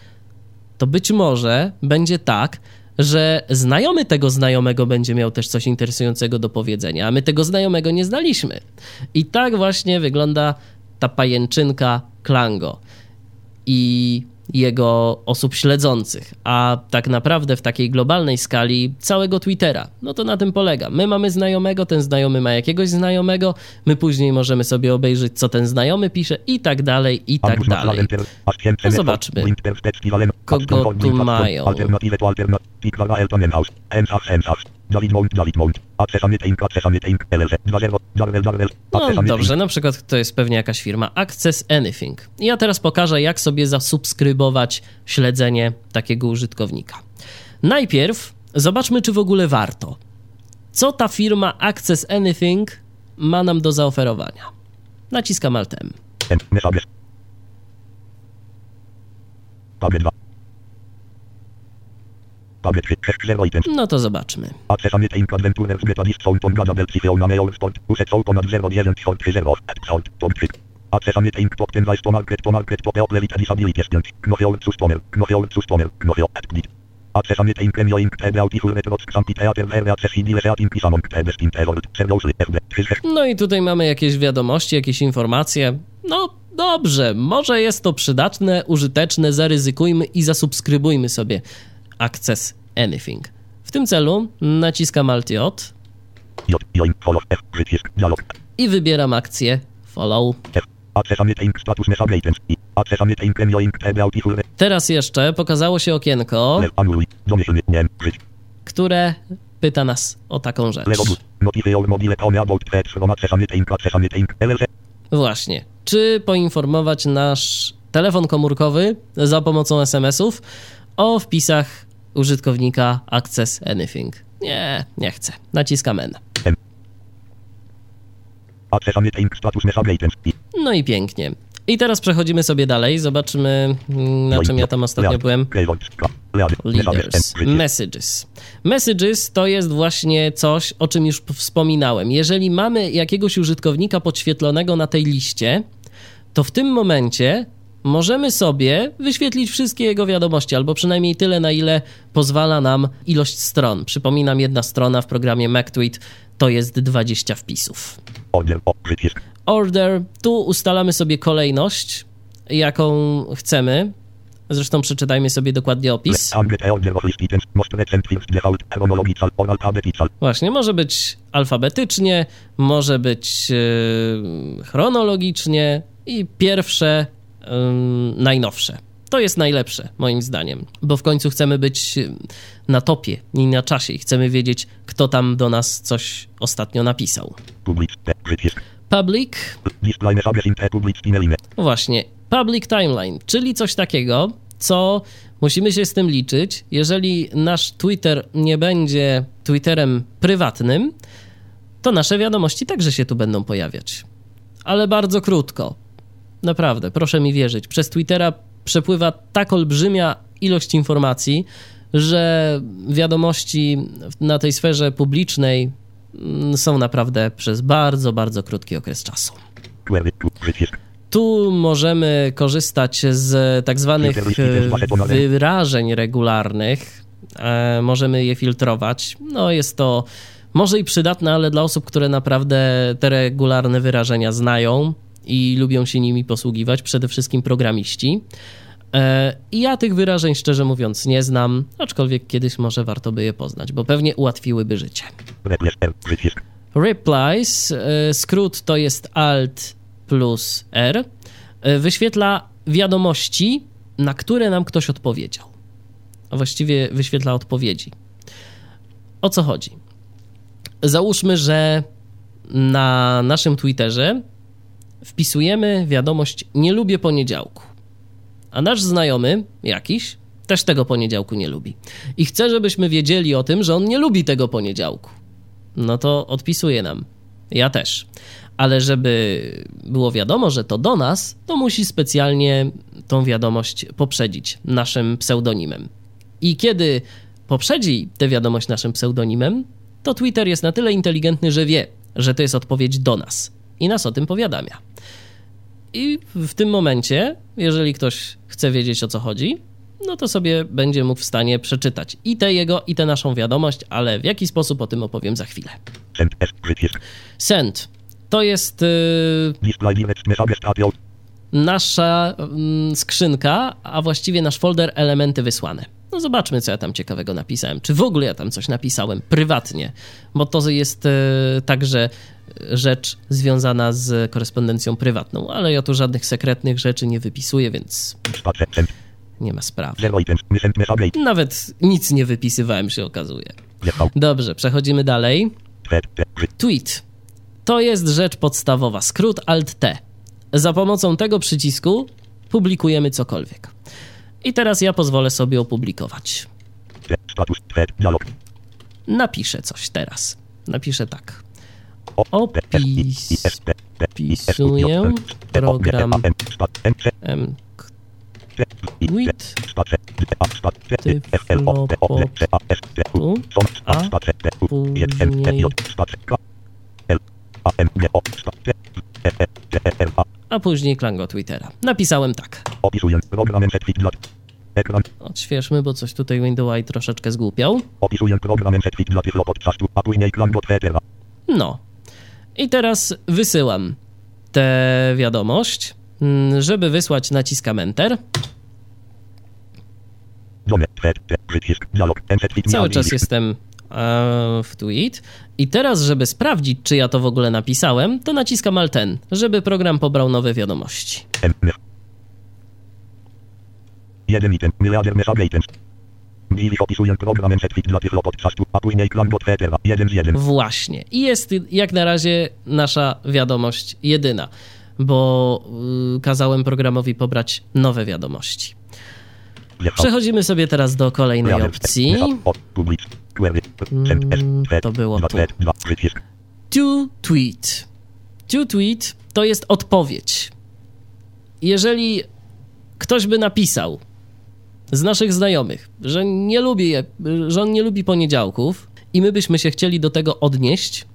to być może będzie tak, że znajomy tego znajomego będzie miał też coś interesującego do powiedzenia, a my tego znajomego nie znaliśmy. I tak właśnie wygląda ta pajęczynka Klango. I jego osób śledzących, a tak naprawdę w takiej globalnej skali całego Twittera. No to na tym polega. My mamy znajomego, ten znajomy ma jakiegoś znajomego, my później możemy sobie obejrzeć, co ten znajomy pisze i tak dalej, i tak dalej. No zobaczmy, kogo tu mają. No dobrze, na przykład to jest pewnie jakaś firma Access Anything. Ja teraz pokażę, jak sobie zasubskrybować śledzenie takiego użytkownika. Najpierw zobaczmy, czy w ogóle warto. Co ta firma Access Anything ma nam do zaoferowania? Naciskam Alt M. No to zobaczmy. No i tutaj mamy jakieś wiadomości, jakieś informacje. No dobrze, może jest to przydatne, użyteczne, zaryzykujmy i zasubskrybujmy sobie Access Anything. W tym celu naciskam Alt J i wybieram akcję Follow. Teraz jeszcze pokazało się okienko, które pyta nas o taką rzecz. Właśnie. Czy poinformować nasz telefon komórkowy za pomocą SMS-ów o wpisach użytkownika Access Anything. Nie, nie chcę. Naciskam N. No i pięknie. I teraz przechodzimy sobie dalej. Zobaczymy, na czym ja tam ostatnio byłem. Leaders, messages. Messages to jest właśnie coś, o czym już wspominałem. Jeżeli mamy jakiegoś użytkownika podświetlonego na tej liście, to w tym momencie możemy sobie wyświetlić wszystkie jego wiadomości, albo przynajmniej tyle, na ile pozwala nam ilość stron. Przypominam, jedna strona w programie MacTweet to jest 20 wpisów. Order, tu ustalamy sobie kolejność, jaką chcemy. Zresztą przeczytajmy sobie dokładnie opis. Właśnie, może być alfabetycznie, może być yy, chronologicznie i pierwsze najnowsze. To jest najlepsze, moim zdaniem, bo w końcu chcemy być na topie, nie na czasie i chcemy wiedzieć, kto tam do nas coś ostatnio napisał. Public. Właśnie, public timeline, czyli coś takiego, co musimy się z tym liczyć. Jeżeli nasz Twitter nie będzie Twitterem prywatnym, to nasze wiadomości także się tu będą pojawiać. Ale bardzo krótko, Naprawdę, proszę mi wierzyć. Przez Twittera przepływa tak olbrzymia ilość informacji, że wiadomości na tej sferze publicznej mm, są naprawdę przez bardzo, bardzo krótki okres czasu. Tu możemy korzystać z tak zwanych wyrażeń regularnych. E, możemy je filtrować. No jest to może i przydatne, ale dla osób, które naprawdę te regularne wyrażenia znają, i lubią się nimi posługiwać, przede wszystkim programiści. E, I ja tych wyrażeń szczerze mówiąc nie znam, aczkolwiek kiedyś może warto by je poznać, bo pewnie ułatwiłyby życie. Replies, e, skrót to jest Alt plus R, e, wyświetla wiadomości, na które nam ktoś odpowiedział. A właściwie wyświetla odpowiedzi. O co chodzi? Załóżmy, że na naszym Twitterze wpisujemy wiadomość nie lubię poniedziałku. A nasz znajomy jakiś też tego poniedziałku nie lubi. I chce, żebyśmy wiedzieli o tym, że on nie lubi tego poniedziałku. No to odpisuje nam. Ja też. Ale żeby było wiadomo, że to do nas, to musi specjalnie tą wiadomość poprzedzić naszym pseudonimem. I kiedy poprzedzi tę wiadomość naszym pseudonimem, to Twitter jest na tyle inteligentny, że wie, że to jest odpowiedź do nas i nas o tym powiadamia. I w tym momencie, jeżeli ktoś chce wiedzieć o co chodzi, no to sobie będzie mógł w stanie przeczytać i tę jego, i tę naszą wiadomość, ale w jaki sposób o tym opowiem za chwilę. Send. To jest yy, nasza yy, skrzynka, a właściwie nasz folder elementy wysłane. No zobaczmy, co ja tam ciekawego napisałem. Czy w ogóle ja tam coś napisałem prywatnie, bo to jest yy, także rzecz związana z korespondencją prywatną, ale ja tu żadnych sekretnych rzeczy nie wypisuję, więc nie ma sprawy. Nawet nic nie wypisywałem, się okazuje. Dobrze, przechodzimy dalej. Tweet. To jest rzecz podstawowa. Skrót Alt-T. Za pomocą tego przycisku publikujemy cokolwiek. I teraz ja pozwolę sobie opublikować. Napiszę coś teraz. Napiszę tak. Opisuję program Tyflopotu, a później a później klango Twittera. Napisałem tak. Opisuję program Ekran. Odświeżmy, bo coś tutaj Windows troszeczkę zgłupiał. Opisuję program dla podcastu, a później klango Twittera. No, i teraz wysyłam tę wiadomość. Mm, żeby wysłać, naciskam Enter. Cały czas jestem e, w tweet. I teraz, żeby sprawdzić, czy ja to w ogóle napisałem, to naciskam Alt N, żeby program pobrał nowe wiadomości. Jeden item, miliarder opisuję program dla tych a później jeden z jeden. Właśnie. I jest jak na razie nasza wiadomość jedyna, bo yy, kazałem programowi pobrać nowe wiadomości. Przechodzimy sobie teraz do kolejnej opcji. Mm, to było tu. To tweet. To tweet to jest odpowiedź. jeżeli ktoś by napisał z naszych znajomych, że nie lubi, że on nie lubi poniedziałków i my byśmy się chcieli do tego odnieść,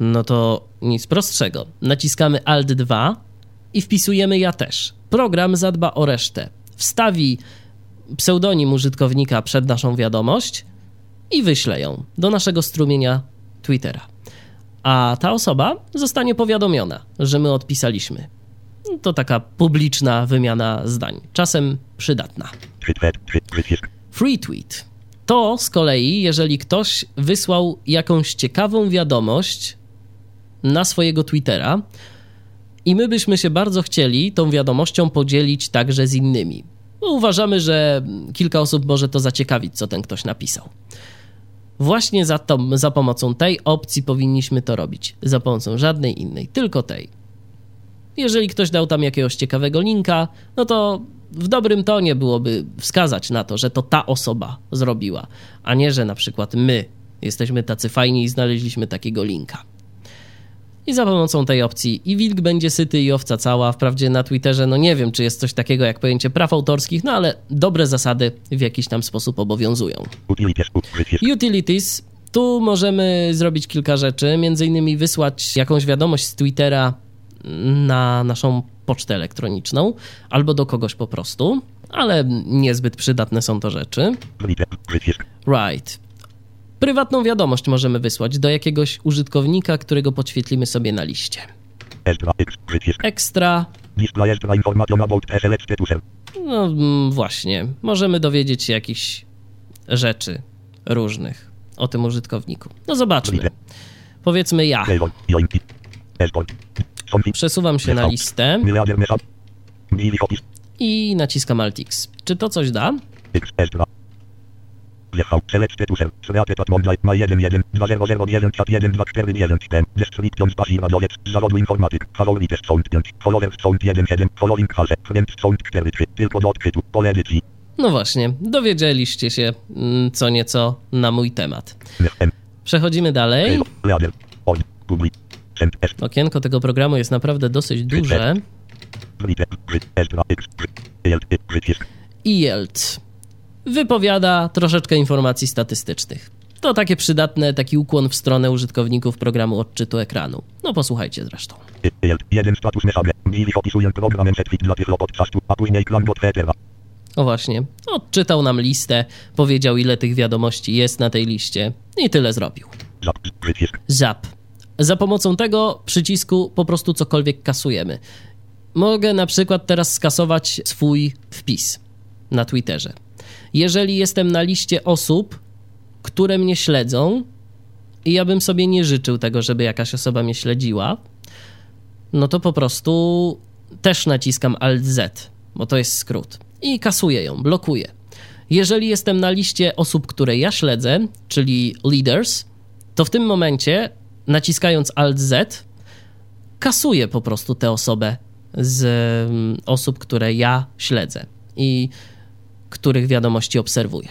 no to nic prostszego. Naciskamy Alt 2 i wpisujemy ja też. Program zadba o resztę. Wstawi pseudonim użytkownika przed naszą wiadomość i wyśle ją do naszego strumienia Twittera. A ta osoba zostanie powiadomiona, że my odpisaliśmy. To taka publiczna wymiana zdań, czasem przydatna. Free tweet. To z kolei, jeżeli ktoś wysłał jakąś ciekawą wiadomość na swojego Twittera i my byśmy się bardzo chcieli tą wiadomością podzielić także z innymi. Bo uważamy, że kilka osób może to zaciekawić, co ten ktoś napisał. Właśnie za, za pomocą tej opcji powinniśmy to robić. Za pomocą żadnej innej, tylko tej. Jeżeli ktoś dał tam jakiegoś ciekawego linka, no to w dobrym tonie byłoby wskazać na to, że to ta osoba zrobiła, a nie, że na przykład my jesteśmy tacy fajni i znaleźliśmy takiego linka. I za pomocą tej opcji i wilk będzie syty i owca cała. Wprawdzie na Twitterze, no nie wiem, czy jest coś takiego jak pojęcie praw autorskich, no ale dobre zasady w jakiś tam sposób obowiązują. Utilities. Tu możemy zrobić kilka rzeczy, między innymi wysłać jakąś wiadomość z Twittera na naszą pocztę elektroniczną albo do kogoś po prostu, ale niezbyt przydatne są to rzeczy. Right. Prywatną wiadomość możemy wysłać do jakiegoś użytkownika, którego podświetlimy sobie na liście. Ekstra. No mm, właśnie, możemy dowiedzieć się jakichś rzeczy różnych o tym użytkowniku. No zobaczmy. Powiedzmy ja. Przesuwam się na listę i naciskam Alt X. Czy to coś da? Wjechał. Select statusem. Sveate Patmondlaj. Ma 1 1 2001 chat 1 2 4 1 tem. Description spacji radolec. Z zawodu informatyk. Favorite sound 5. Follower sound 1 7. Following hase. Friend sound 4 3. Tylko do odczytu. Pole edycji. No właśnie, dowiedzieliście się mm, co nieco na mój temat. Przechodzimy dalej. Okienko tego programu jest naprawdę dosyć duże. IELT wypowiada troszeczkę informacji statystycznych. To takie przydatne, taki ukłon w stronę użytkowników programu odczytu ekranu. No posłuchajcie zresztą. Jeden status message. opisuję dla tych podcastu, a później O właśnie, odczytał nam listę, powiedział ile tych wiadomości jest na tej liście i tyle zrobił. Zap. Za pomocą tego przycisku po prostu cokolwiek kasujemy. Mogę na przykład teraz skasować swój wpis na Twitterze jeżeli jestem na liście osób, które mnie śledzą, i ja bym sobie nie życzył tego, żeby jakaś osoba mnie śledziła, no to po prostu też naciskam Alt Z, bo to jest skrót, i kasuję ją, blokuję. Jeżeli jestem na liście osób, które ja śledzę, czyli leaders, to w tym momencie naciskając Alt Z, kasuję po prostu tę osobę z mm, osób, które ja śledzę. I których wiadomości obserwuję.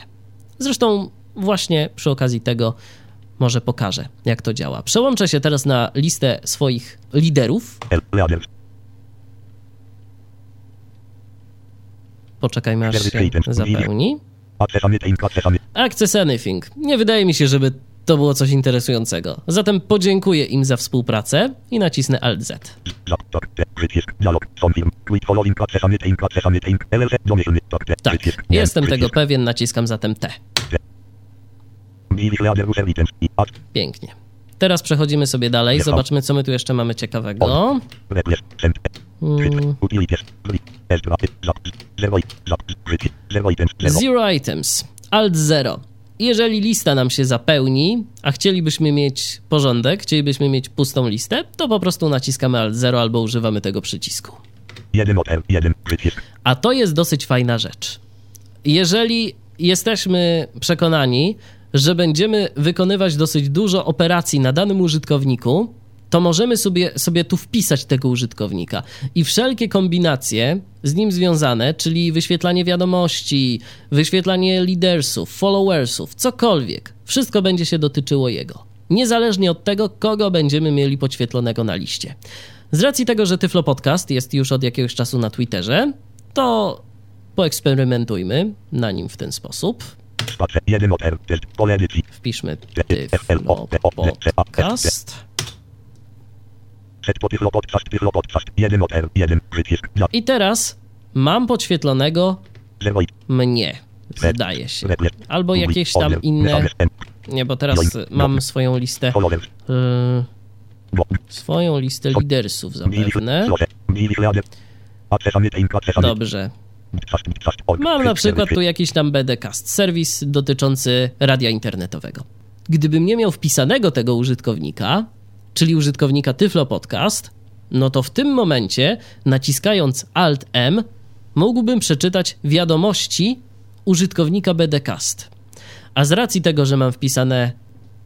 Zresztą właśnie przy okazji tego może pokażę, jak to działa. Przełączę się teraz na listę swoich liderów. Poczekajmy, aż się zapełni. Access Anything. Nie wydaje mi się, żeby to było coś interesującego. Zatem podziękuję im za współpracę i nacisnę Alt Z. Tak, jestem tego pewien, naciskam zatem T. Pięknie. Teraz przechodzimy sobie dalej, zobaczmy co my tu jeszcze mamy ciekawego. Hmm. Zero items. Alt 0. Jeżeli lista nam się zapełni, a chcielibyśmy mieć porządek, chcielibyśmy mieć pustą listę, to po prostu naciskamy Alt 0 albo używamy tego przycisku. A to jest dosyć fajna rzecz. Jeżeli jesteśmy przekonani, że będziemy wykonywać dosyć dużo operacji na danym użytkowniku, to możemy sobie, sobie tu wpisać tego użytkownika i wszelkie kombinacje z nim związane, czyli wyświetlanie wiadomości, wyświetlanie leadersów, followersów, cokolwiek, wszystko będzie się dotyczyło jego. Niezależnie od tego, kogo będziemy mieli podświetlonego na liście. Z racji tego, że Tyflo Podcast jest już od jakiegoś czasu na Twitterze, to poeksperymentujmy na nim w ten sposób. Spacer 1 od R. Test. Pole edycji. Wpiszmy Tyflo Podcast. Set po Tyflo Podcast. Tyflo Podcast. 1 od R. 1. Przycisk. Dla. I teraz mam podświetlonego 0 i mnie, zdaje się. Albo jakieś tam inne. Nie, bo teraz mam swoją listę. Y, Bo. swoją listę lidersów zapewne. Dobrze. Mam na przykład tu jakiś tam BDcast, serwis dotyczący radia internetowego. Gdybym nie miał wpisanego tego użytkownika, czyli użytkownika Tyflo Podcast, no to w tym momencie, naciskając Alt M, mógłbym przeczytać wiadomości użytkownika BDcast. A z racji tego, że mam wpisane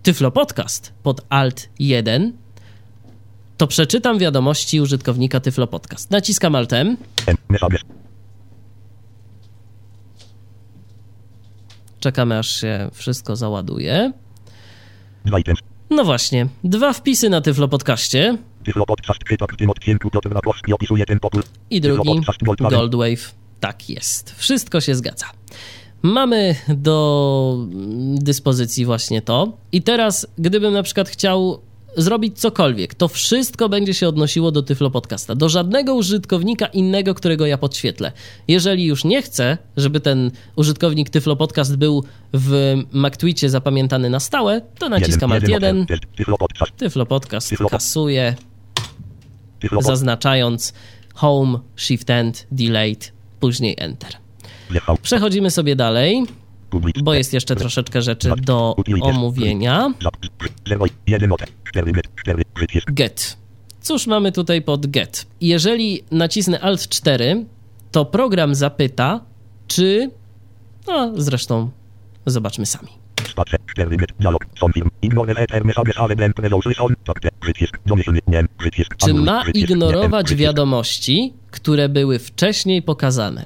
Tyflo Podcast pod Alt 1, to przeczytam wiadomości użytkownika Tyflo Podcast. Naciskam Alt M. Czekamy aż się wszystko załaduje. No właśnie, dwa wpisy na Tyflo Podcaście Tyflo Podcast. Chytak w tym odcinku Piotr opisuje ten popór. i drugi. Goldwave. Tak jest, wszystko się zgadza. Mamy do dyspozycji właśnie to. I teraz, gdybym na przykład chciał zrobić cokolwiek, to wszystko będzie się odnosiło do Tyflo Podcasta. Do żadnego użytkownika innego, którego ja podświetlę. Jeżeli już nie chcę, żeby ten użytkownik Tyflo Podcast był w MacTweetie zapamiętany na stałe, to naciskam Alt 1. Test. Tyflo Podcast. Tyflo Podcast Tyflo- kasuje, zaznaczając Home, Shift End, Delete, później Enter. Przechodzimy sobie dalej. Bo jest jeszcze troszeczkę rzeczy do omówienia. Zap. 0 i 1 od R. 4 met. 4. Przycisk. Get. Cóż mamy tutaj pod get? Jeżeli nacisnę Alt 4, to program zapyta, czy. No, zresztą zobaczmy sami. Spacer. 4 met. Dialog. Confirm. Ignore letter messages ale blank resources on. Przycisk. Domyślny. Nie. Przycisk. Czy ma ignorować wiadomości, które były wcześniej pokazane?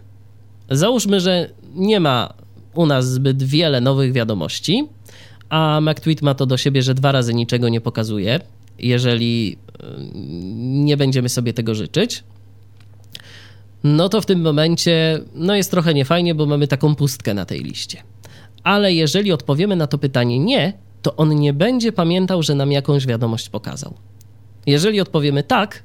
Załóżmy, że nie ma u nas zbyt wiele nowych wiadomości, a MacTweet ma to do siebie, że dwa razy niczego nie pokazuje, jeżeli y, nie będziemy sobie tego życzyć. No to w tym momencie no jest trochę niefajnie, bo mamy taką pustkę na tej liście. Ale jeżeli odpowiemy na to pytanie nie, to on nie będzie pamiętał, że nam jakąś wiadomość pokazał. Jeżeli odpowiemy tak,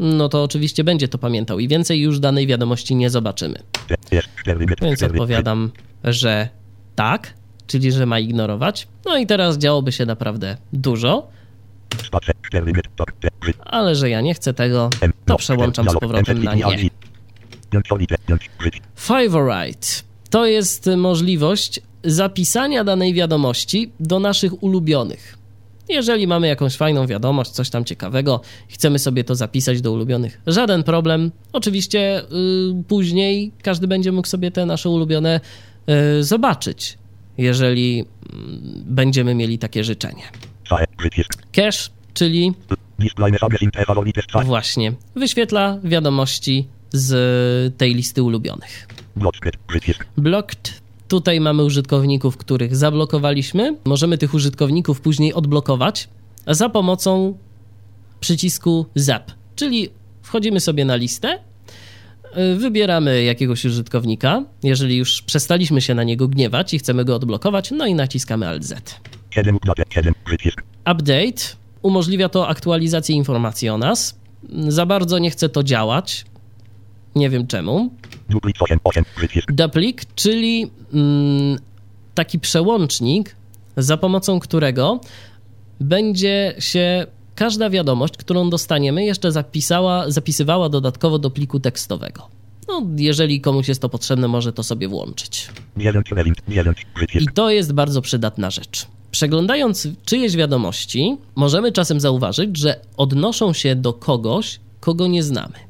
no to oczywiście będzie to pamiętał i więcej już danej wiadomości nie zobaczymy. Jest. 4 met. Więc 4. odpowiadam, że tak, czyli że ma ignorować. No i teraz działoby się naprawdę dużo, Spacer. 4 met. Te. Przy. ale że ja nie chcę tego, to przełączam z powrotem na nie. Favorite to jest możliwość zapisania danej wiadomości do naszych ulubionych. Jeżeli mamy jakąś fajną wiadomość, coś tam ciekawego, chcemy sobie to zapisać do ulubionych, żaden problem. Oczywiście y, później każdy będzie mógł sobie te nasze ulubione y, zobaczyć, jeżeli y, będziemy mieli takie życzenie. Cache, czyli właśnie wyświetla wiadomości z tej listy ulubionych. Blocked. Tutaj mamy użytkowników, których zablokowaliśmy. Możemy tych użytkowników później odblokować za pomocą przycisku Zap, czyli wchodzimy sobie na listę, y, wybieramy jakiegoś użytkownika, jeżeli już przestaliśmy się na niego gniewać i chcemy go odblokować, no i naciskamy Alt Z. 7 update. 7. Przycisk. Update umożliwia to aktualizację informacji o nas. Za bardzo nie chce to działać. Nie wiem czemu. Duplicate 8. 8. Przycisk. Duplik, czyli mm, taki przełącznik, za pomocą którego będzie się każda wiadomość, którą dostaniemy, jeszcze zapisała, zapisywała dodatkowo do pliku tekstowego. No, jeżeli komuś jest to potrzebne, może to sobie włączyć. 9. Relink. 9. I to jest bardzo przydatna rzecz. Przeglądając czyjeś wiadomości, możemy czasem zauważyć, że odnoszą się do kogoś, kogo nie znamy.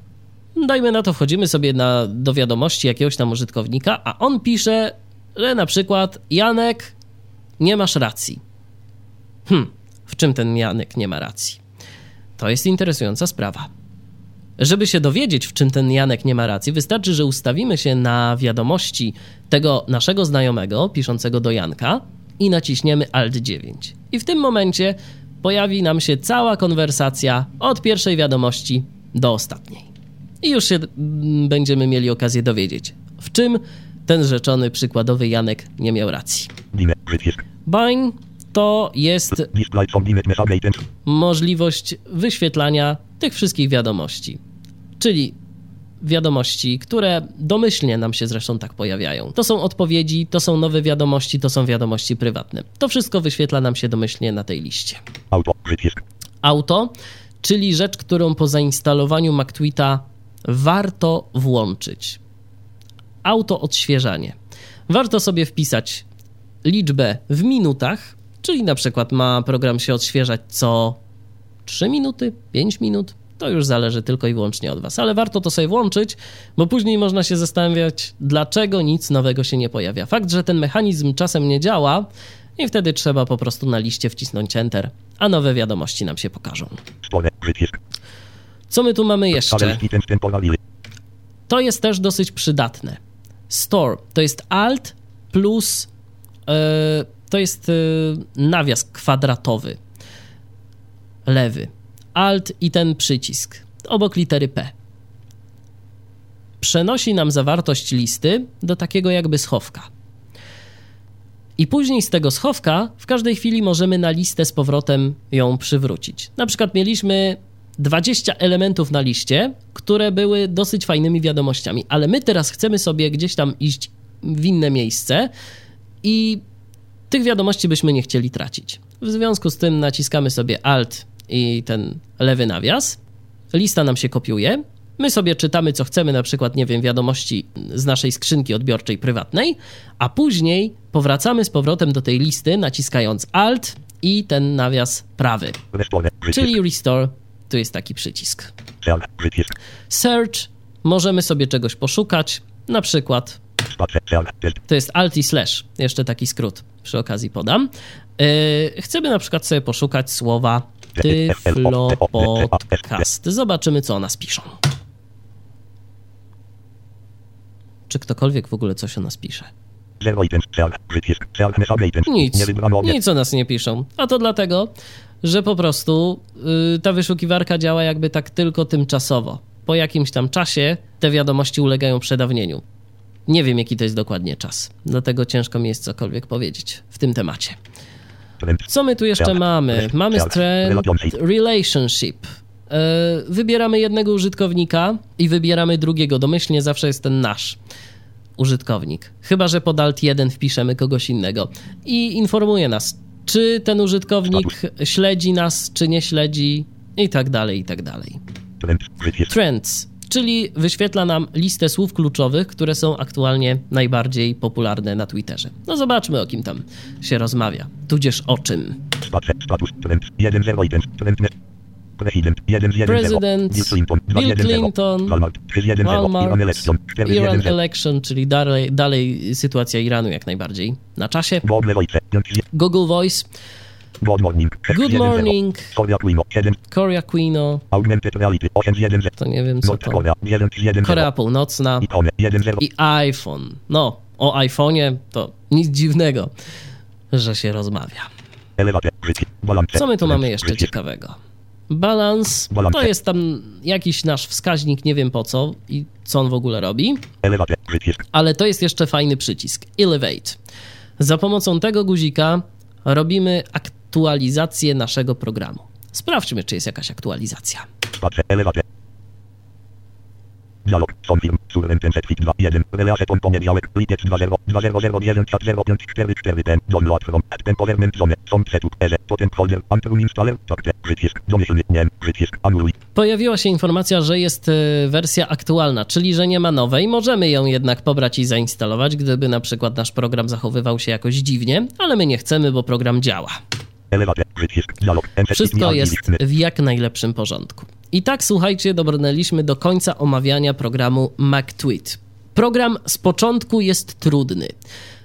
Dajmy na to, wchodzimy sobie na, do wiadomości jakiegoś tam użytkownika, a on pisze, że na przykład Janek, nie masz racji. Hm, w czym ten Janek nie ma racji? To jest interesująca sprawa. Żeby się dowiedzieć, w czym ten Janek nie ma racji, wystarczy, że ustawimy się na wiadomości tego naszego znajomego piszącego do Janka i naciśniemy Alt 9. I w tym momencie pojawi nam się cała konwersacja od pierwszej wiadomości do ostatniej. I już się mm, będziemy mieli okazję dowiedzieć, w czym ten rzeczony przykładowy Janek nie miał racji. Bind to jest możliwość wyświetlania tych wszystkich wiadomości. Czyli wiadomości, które domyślnie nam się zresztą tak pojawiają. To są odpowiedzi, to są nowe wiadomości, to są wiadomości prywatne. To wszystko wyświetla nam się domyślnie na tej liście. Auto. Auto, czyli rzecz, którą po zainstalowaniu MacTweeta warto włączyć. Auto odświeżanie. Warto sobie wpisać liczbę w minutach, czyli na przykład ma program się odświeżać co 3 minuty, 5 minut. To już zależy tylko i wyłącznie od Was, ale warto to sobie włączyć, bo później można się zastanawiać, dlaczego nic nowego się nie pojawia. Fakt, że ten mechanizm czasem nie działa, i wtedy trzeba po prostu na liście wcisnąć Enter, a nowe wiadomości nam się pokażą. Co my tu mamy jeszcze? To jest też dosyć przydatne. Store to jest Alt plus e, to jest e, nawias kwadratowy. Lewy. Alt i ten przycisk. Obok litery P. Przenosi nam zawartość listy do takiego jakby schowka. I później z tego schowka w każdej chwili możemy na listę z powrotem ją przywrócić. Na przykład mieliśmy 20 elementów na liście, które były dosyć fajnymi wiadomościami, ale my teraz chcemy sobie gdzieś tam iść w inne miejsce i tych wiadomości byśmy nie chcieli tracić. W związku z tym naciskamy sobie Alt i ten lewy nawias. Lista nam się kopiuje. My sobie czytamy, co chcemy, na przykład, nie wiem, wiadomości z naszej skrzynki odbiorczej prywatnej, a później powracamy z powrotem do tej listy, naciskając Alt i ten nawias prawy, czyli Restore. Tu jest taki przycisk. Search, możemy sobie czegoś poszukać, na przykład to jest Alt i slash, jeszcze taki skrót przy okazji podam. Yy, chcemy na przykład sobie poszukać słowa Tyflo Podcast. Zobaczymy, co o nas piszą. Czy ktokolwiek w ogóle coś o nas pisze? Nic, nic o nas nie piszą. A to dlatego, że po prostu yy, ta wyszukiwarka działa jakby tak tylko tymczasowo. Po jakimś tam czasie te wiadomości ulegają przedawnieniu. Nie wiem, jaki to jest dokładnie czas, dlatego ciężko mi jest cokolwiek powiedzieć w tym temacie. Co my tu jeszcze mamy? Mamy trend relationship. E, Wybieramy jednego użytkownika i wybieramy drugiego. Domyślnie zawsze jest ten nasz użytkownik. Chyba, że pod Alt 1 wpiszemy kogoś innego. I informuje nas, czy ten użytkownik śledzi nas, czy nie śledzi i tak dalej, i tak dalej. Trends, czyli wyświetla nam listę słów kluczowych, które są aktualnie najbardziej popularne na Twitterze. No zobaczmy, o kim tam się rozmawia, tudzież o czym. Status, trend. 1, 0 items. Trend, net. Prezydent, 1, 1, 0. Prezydent, Bill Clinton, 2, Bill 1, 0. Clinton, Walmart, 3, 1, 0. Walmart, Iran election, 4, 1, Iran 0. election, czyli dalej, dalej sytuacja Iranu jak najbardziej na czasie. Google Voice, 5, Google Voice, Good morning. Good 1, 0. morning, Korea Quino, 7. Korea Quino, Augmented reality, 8, 1, 0. to nie wiem co to. Korea, 1, 1, 0. Korea Północna Ikone, 1, 0. i iPhone. No, o iPhone'ie to nic dziwnego, że się rozmawia. Co my tu mamy jeszcze ciekawego? Balans to jest tam jakiś nasz wskaźnik, nie wiem po co i co on w ogóle robi, ale to jest jeszcze fajny przycisk Elevate. Za pomocą tego guzika robimy aktualizację naszego programu. Sprawdźmy, czy jest jakaś aktualizacja. Dialog, confirm, surrender set fit 2, 1, relase ton poniedziałek, lipiec 2, 0, 2, 0, 0, 1, 4, 0, 5, 4, 4, ten, download from, temporary zone, są setup, eze, potem folder, antrum installer, takte, przycisk, domyślnie, nie, przycisk, anuluj, Pojawiła się informacja, że jest e, wersja aktualna, czyli że nie ma nowej. Możemy ją jednak pobrać i zainstalować, gdyby na przykład nasz program zachowywał się jakoś dziwnie, ale my nie chcemy, bo program działa. Wszystko jest w jak najlepszym porządku. I tak, słuchajcie, dobrnęliśmy do końca omawiania programu MacTweet. Program z początku jest trudny.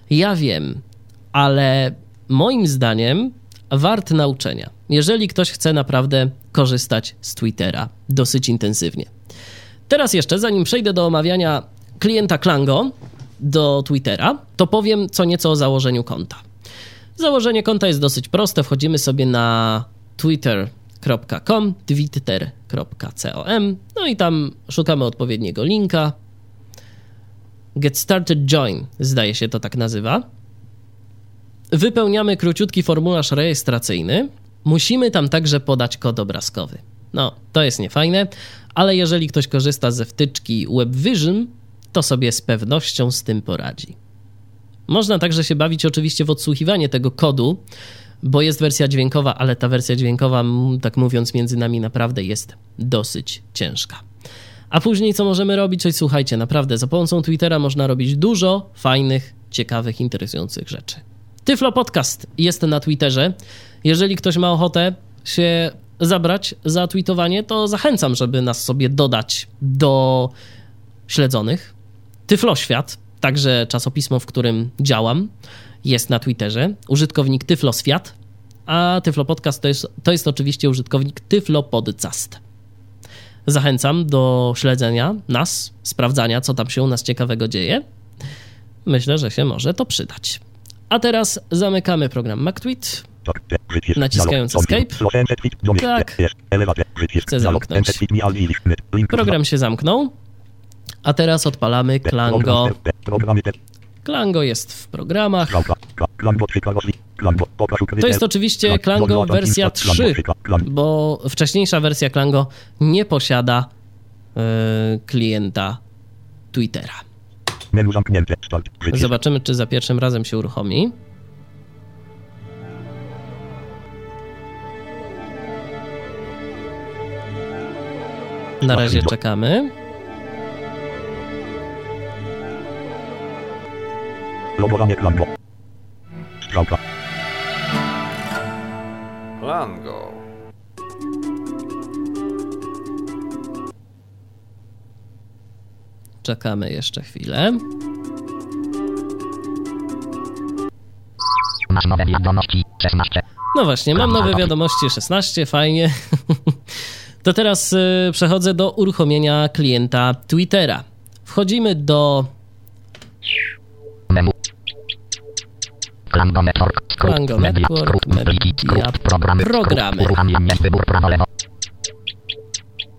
Ja wiem, ale moim zdaniem wart nauczenia, jeżeli ktoś chce naprawdę korzystać z Twittera dosyć intensywnie. Teraz jeszcze, zanim przejdę do omawiania klienta Klango do Twittera, to powiem co nieco o założeniu konta. Założenie konta jest dosyć proste. Wchodzimy sobie na twitter.com, twitter.com, no i tam szukamy odpowiedniego linka. Get Started Join, zdaje się to tak nazywa. Wypełniamy króciutki formularz rejestracyjny. Musimy tam także podać kod obrazkowy. No, to jest niefajne, ale jeżeli ktoś korzysta ze wtyczki WebVision, to sobie z pewnością z tym poradzi. Można także się bawić oczywiście w odsłuchiwanie tego kodu, bo jest wersja dźwiękowa, ale ta wersja dźwiękowa, tak mówiąc między nami, naprawdę jest dosyć ciężka. A później co możemy robić? Oj, słuchajcie, naprawdę za pomocą Twittera można robić dużo fajnych, ciekawych, interesujących rzeczy. Tyflo Podcast jest na Twitterze. Jeżeli ktoś ma ochotę się zabrać za tweetowanie, to zachęcam, żeby nas sobie dodać do śledzonych. Tyfloświat, także czasopismo, w którym działam, jest na Twitterze. Użytkownik Tyfloswiat, a Tyflo Podcast to jest, to jest oczywiście użytkownik Tyflo Podcast. Zachęcam do śledzenia nas, sprawdzania, co tam się u nas ciekawego dzieje. Myślę, że się może to przydać. A teraz zamykamy program MacTweet. Naciskając Escape. Tak. Chcę zamknąć. Program się zamknął. A teraz odpalamy Klango. Klango jest w programach. To jest oczywiście Klango wersja 3, bo wcześniejsza wersja Klango nie posiada yy, klienta Twittera. Zobaczymy, czy za pierwszym razem się uruchomi. Na razie czekamy. Logowanie Klango. Klango. Czekamy jeszcze chwilę. Masz nowe wiadomości 16. No właśnie, mam nowe wiadomości 16, fajnie. [LAUGHS] To teraz y, przechodzę do uruchomienia klienta Twittera. Wchodzimy do. Klango Network. Skrót. Klango Media. Network, Skrót. Pliki. Skrót. Programy. programy. Skrót. Uruchamianie. Wybór prawo lewo.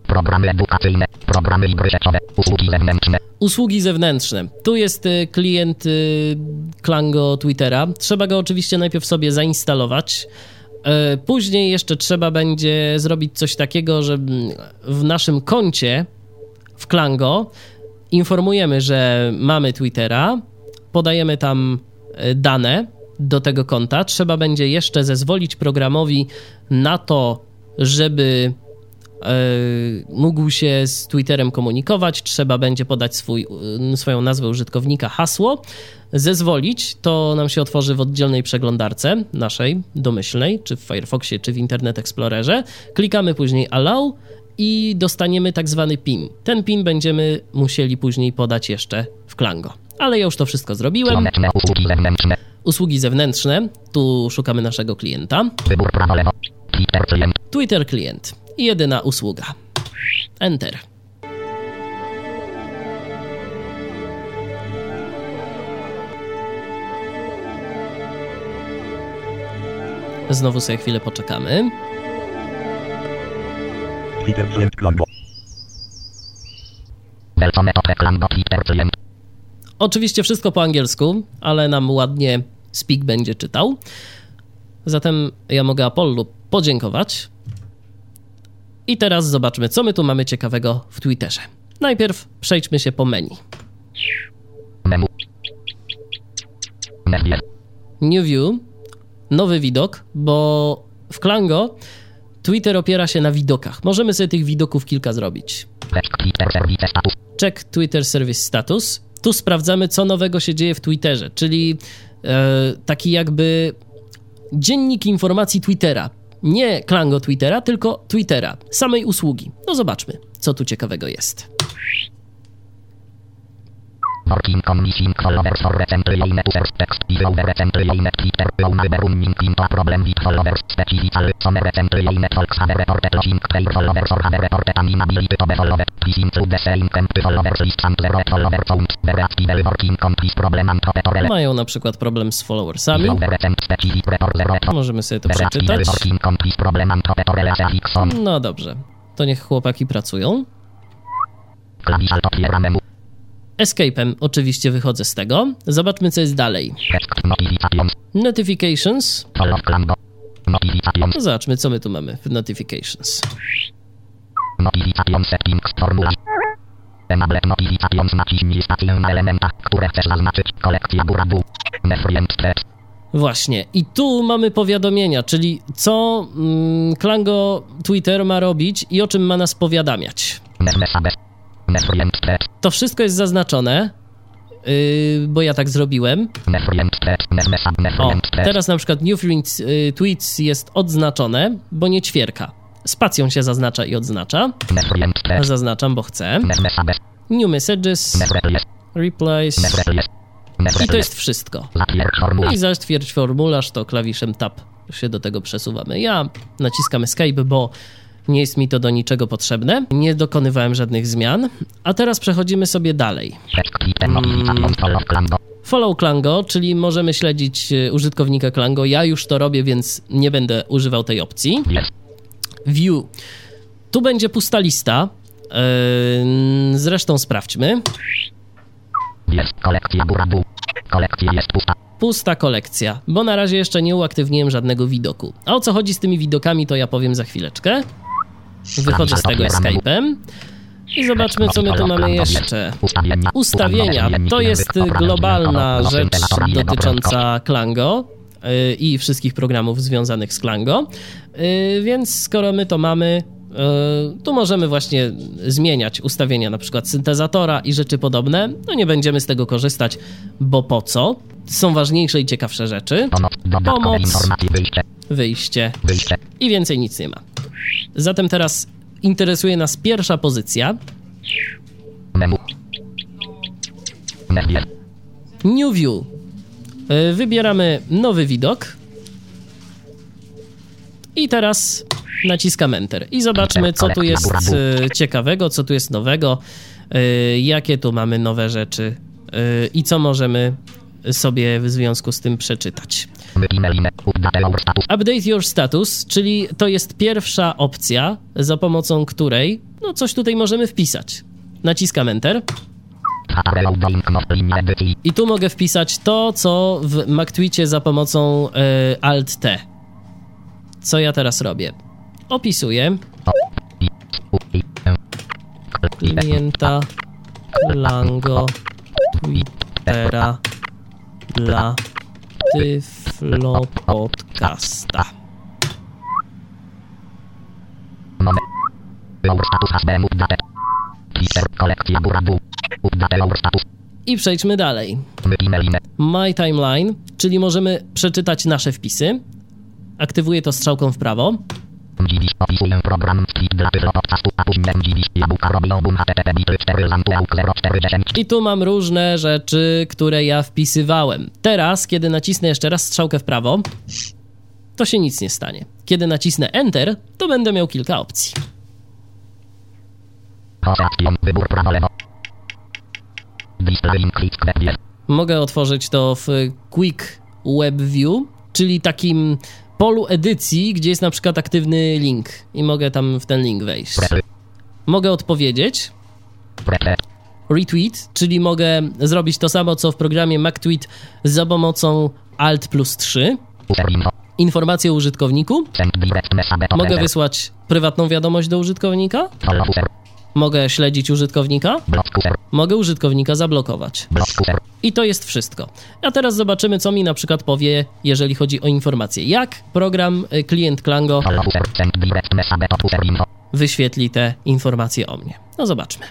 Programy edukacyjne. Programy i gry sieciowe. Usługi zewnętrzne. usługi zewnętrzne. Tu jest y, klient y, Klango Twittera. Trzeba go oczywiście najpierw sobie zainstalować. Y, Później jeszcze trzeba będzie zrobić coś takiego, że w naszym koncie w Klango informujemy, że mamy Twittera, podajemy tam dane do tego konta. Trzeba będzie jeszcze zezwolić programowi na to, żeby e, mógł się z Twitterem komunikować, trzeba będzie podać swój, swoją nazwę użytkownika, hasło, zezwolić, to nam się otworzy w oddzielnej przeglądarce naszej domyślnej, czy w Firefoxie, czy w Internet Explorerze. Klikamy później Allow i dostaniemy tak zwany PIN. Ten PIN będziemy musieli później podać jeszcze w Klango. Ale ja już to wszystko zrobiłem. Usługi zewnętrzne, tu szukamy naszego klienta. Twitter klient. Jedyna usługa. Enter. Znowu sobie chwilę poczekamy. Twitter klient. Oczywiście wszystko po angielsku, ale nam ładnie Speak będzie czytał. Zatem ja mogę Apollo podziękować. I teraz zobaczmy, co my tu mamy ciekawego w Twitterze. Najpierw przejdźmy się po menu. Menu. New View, nowy widok, bo w Klango Twitter opiera się na widokach. Możemy sobie tych widoków kilka zrobić. Check Twitter service status. Tu sprawdzamy, co nowego się dzieje w Twitterze, czyli taki jakby dziennik informacji Twittera. Nie Klango Twittera, tylko Twittera, samej usługi. No zobaczmy, co tu ciekawego jest. Working followers for recently users text is over recently Twitter owner running into a problem with followers specifically some recently folks have reported losing their followers or have reported an inability to be followed. This include the same followers list and follower count. Very active working on this problem and hope. Mają na przykład problem z followersami. Możemy sobie to przeczytać. No dobrze. To niech chłopaki pracują. Klawisz alt otwiera menu. Escape'em oczywiście wychodzę z tego. Zobaczmy, co jest dalej. Notifications. No zobaczmy, co my tu mamy w notifications. Notifications settings formularz. Enable notifications naciśnij stację na które chcesz zaznaczyć. Kolekcja. Właśnie. I tu mamy powiadomienia, czyli co mm, Klango Twitter ma robić i o czym ma nas powiadamiać. To wszystko jest zaznaczone, yy, bo ja tak zrobiłem. O, teraz na przykład New Friends, y, Tweets jest odznaczone, bo nie ćwierka. Spacją się zaznacza i odznacza. Zaznaczam, bo chcę. New Messages. Replies i to jest wszystko. Formularz. I zatwierdź formularz, to klawiszem Tab się do tego przesuwamy. Ja naciskam Escape, bo nie jest mi to do niczego potrzebne. Nie dokonywałem żadnych zmian. A teraz przechodzimy sobie dalej. Notifications follow Klango, czyli możemy śledzić e, użytkownika Klango. Ja już to robię, więc nie będę używał tej opcji. View. Tu będzie pusta lista. Yy, Zresztą sprawdźmy. Jest. Kolekcja burabu. Kolekcja jest pusta. Pusta kolekcja, bo na razie jeszcze nie uaktywniłem żadnego widoku. A o co chodzi z tymi widokami, to ja powiem za chwileczkę. Wychodzę z tego Escape'em i zobaczmy, co my tu mamy jeszcze. Ustawienia. To jest globalna rzecz dotycząca Klango yy, i wszystkich programów związanych z Klango. Yy, Więc skoro my to mamy, to możemy właśnie zmieniać ustawienia na przykład syntezatora i rzeczy podobne. No nie będziemy z tego korzystać, bo po co? Są ważniejsze i ciekawsze rzeczy. Pomoc. Wyjście. i więcej nic nie ma. Zatem teraz interesuje nas pierwsza pozycja. New View. Y, Wybieramy nowy widok. I teraz naciskam Enter. I zobaczmy, co tu jest y, ciekawego, co tu jest nowego, y, jakie tu mamy nowe rzeczy i co możemy sobie w związku z tym przeczytać. Update Your Status, czyli to jest pierwsza opcja, za pomocą której no coś tutaj możemy wpisać. Naciskam Enter. I tu mogę wpisać to, co w MacTweetie za pomocą e, Alt-T. Co ja teraz robię? Opisuję klienta Lango Twittera dla Tyflo Podcasta. I przejdźmy dalej. My Timeline, czyli możemy przeczytać nasze wpisy. Aktywuję to strzałką w prawo. Dziwisz opisuję program Tyflo podcastu, a później dziwisz jabłka robią boom http bitry 4 lampu 0410. I tu mam różne rzeczy, które ja wpisywałem. Teraz, kiedy nacisnę jeszcze raz strzałkę w prawo, to się nic nie stanie. Kiedy nacisnę Enter, to będę miał kilka opcji. Wybór prawo lewo. Click web. Mogę otworzyć to w Quick Web View, czyli takim polu edycji, gdzie jest na przykład aktywny link i mogę tam w ten link wejść. Mogę odpowiedzieć, retweet, czyli mogę zrobić to samo, co w programie MacTweet za pomocą Alt plus 3. User info. Informacje o użytkowniku. Mogę wysłać prywatną wiadomość do użytkownika. Mogę śledzić użytkownika. Mogę użytkownika zablokować. I to jest wszystko. A teraz zobaczymy, co mi na przykład powie, jeżeli chodzi o informacje. Jak program y, klient Klango wyświetli te informacje o mnie. No zobaczmy.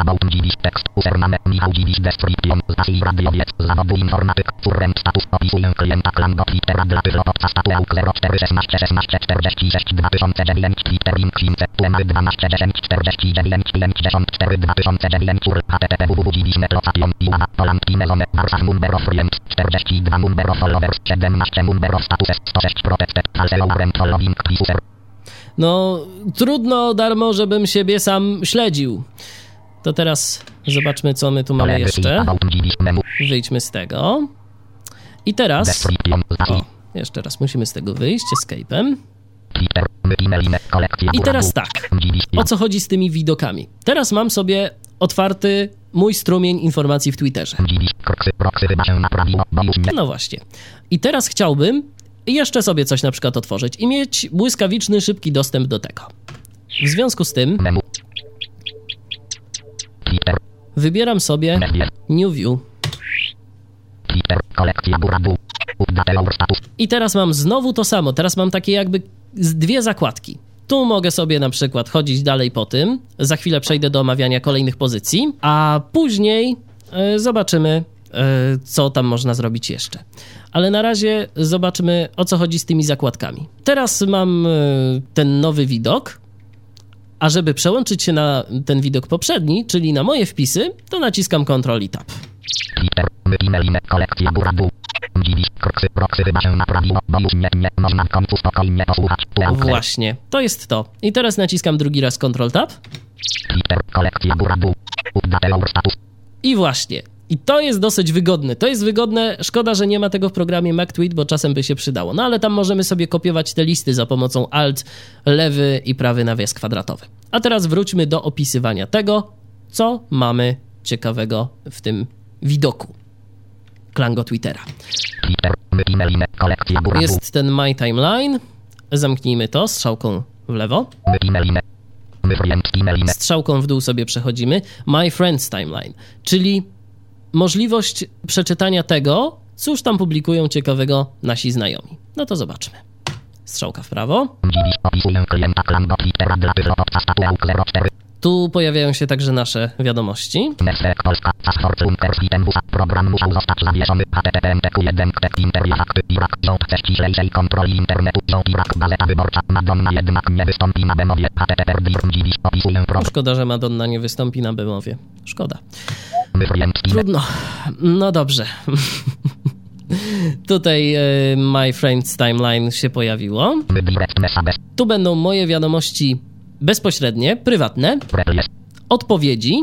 About Dziwisz tekst. Username Michał Dziwisz Description. Stasi radiowiec. Zawodu informatyk. Current status. Opisuję klienta Klango Twittera dla Tyflopodca statu Euklero 416 16 46 2009 Twitter link Klimce. Tuemary 12 10 49 54 2009 Ur. http www.dziwisz.net.com Iwana. Poland Kimezone. Warsach Number of Friends. 42 Number of Followers. 17 Number of Statuses. 106 Protected. Halseo Warrant Following. No, trudno darmo, żebym siebie sam śledził. To teraz zobaczmy, co my tu mamy jeszcze. Wyjdźmy z tego. I teraz. O, jeszcze raz musimy z tego wyjść escape'em. I teraz tak. O co chodzi z tymi widokami? Teraz mam sobie otwarty mój strumień informacji w Twitterze. No właśnie. I teraz chciałbym jeszcze sobie coś na przykład otworzyć i mieć błyskawiczny, szybki dostęp do tego. W związku z tym. Wybieram sobie. New View. I teraz mam znowu to samo. Teraz mam takie jakby dwie zakładki. Tu mogę sobie na przykład chodzić dalej po tym. Za chwilę przejdę do omawiania kolejnych pozycji, a później e, zobaczymy, e, co tam można zrobić jeszcze. Ale na razie zobaczmy, o co chodzi z tymi zakładkami. Teraz mam e, ten nowy widok, a żeby przełączyć się na ten widok poprzedni, czyli na moje wpisy, to naciskam Ctrl i Tab. Właśnie, to jest to. I teraz naciskam drugi raz Ctrl Tab. I właśnie. I to jest dosyć wygodne. To jest wygodne. Szkoda, że nie ma tego w programie MacTweet, bo czasem by się przydało. No ale tam możemy sobie kopiować te listy za pomocą Alt, lewy i prawy nawias kwadratowy. A teraz wróćmy do opisywania tego, co mamy ciekawego w tym widoku. Klango Twittera. Jest ten My Timeline. Zamknijmy to strzałką w lewo. Strzałką w dół sobie przechodzimy, My Friends Timeline, czyli możliwość przeczytania tego, cóż tam publikują ciekawego nasi znajomi. No to zobaczmy. Strzałka w prawo. Dziwisz. Opisuję klienta Klango Twittera dla Tyflopodca statu Euklero 4. Tu pojawiają się także nasze wiadomości. Mersek Polska, Zasforcunkers Witembus, program musiał zostać zawieszony, http://1 tek interview fakty, Irak, rząd chce ściślejszej kontroli internetu, rząd Irak, gazeta wyborcza, Madonna jednak nie wystąpi na Bemowie, http dziwisz, opisuję program, Szkoda, że Madonna nie wystąpi na Bemowie. Szkoda. Trudno. No dobrze. Tutaj e, My Friends Timeline się pojawiło. Tu będą moje wiadomości bezpośrednie, prywatne, odpowiedzi,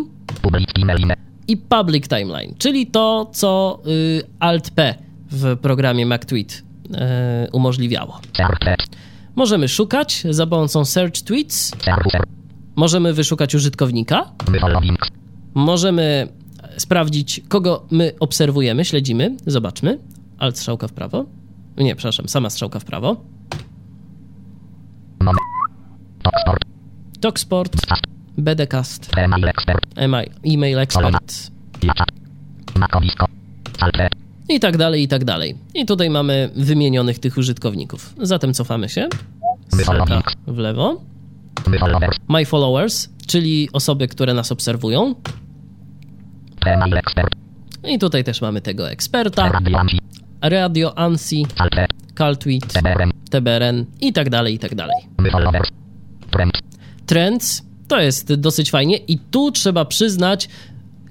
i Public Timeline, czyli to, co y, Alt-P w programie MacTweet y, umożliwiało. Możemy szukać za pomocą Search Tweets, możemy wyszukać użytkownika, możemy sprawdzić, kogo my obserwujemy, śledzimy, zobaczmy. Alt strzałka w prawo. Nie, przepraszam, sama strzałka w prawo. Talksport, BDcast, email expert, email, expert i tak dalej, i tak dalej. I tutaj mamy wymienionych tych użytkowników. Zatem cofamy się. Strzałka w lewo. My followers, czyli osoby, które nas obserwują. I tutaj też mamy tego eksperta, Radio ANSI, CalTweet, TBRN i tak dalej, i tak dalej. Trends to jest dosyć fajnie i tu trzeba przyznać,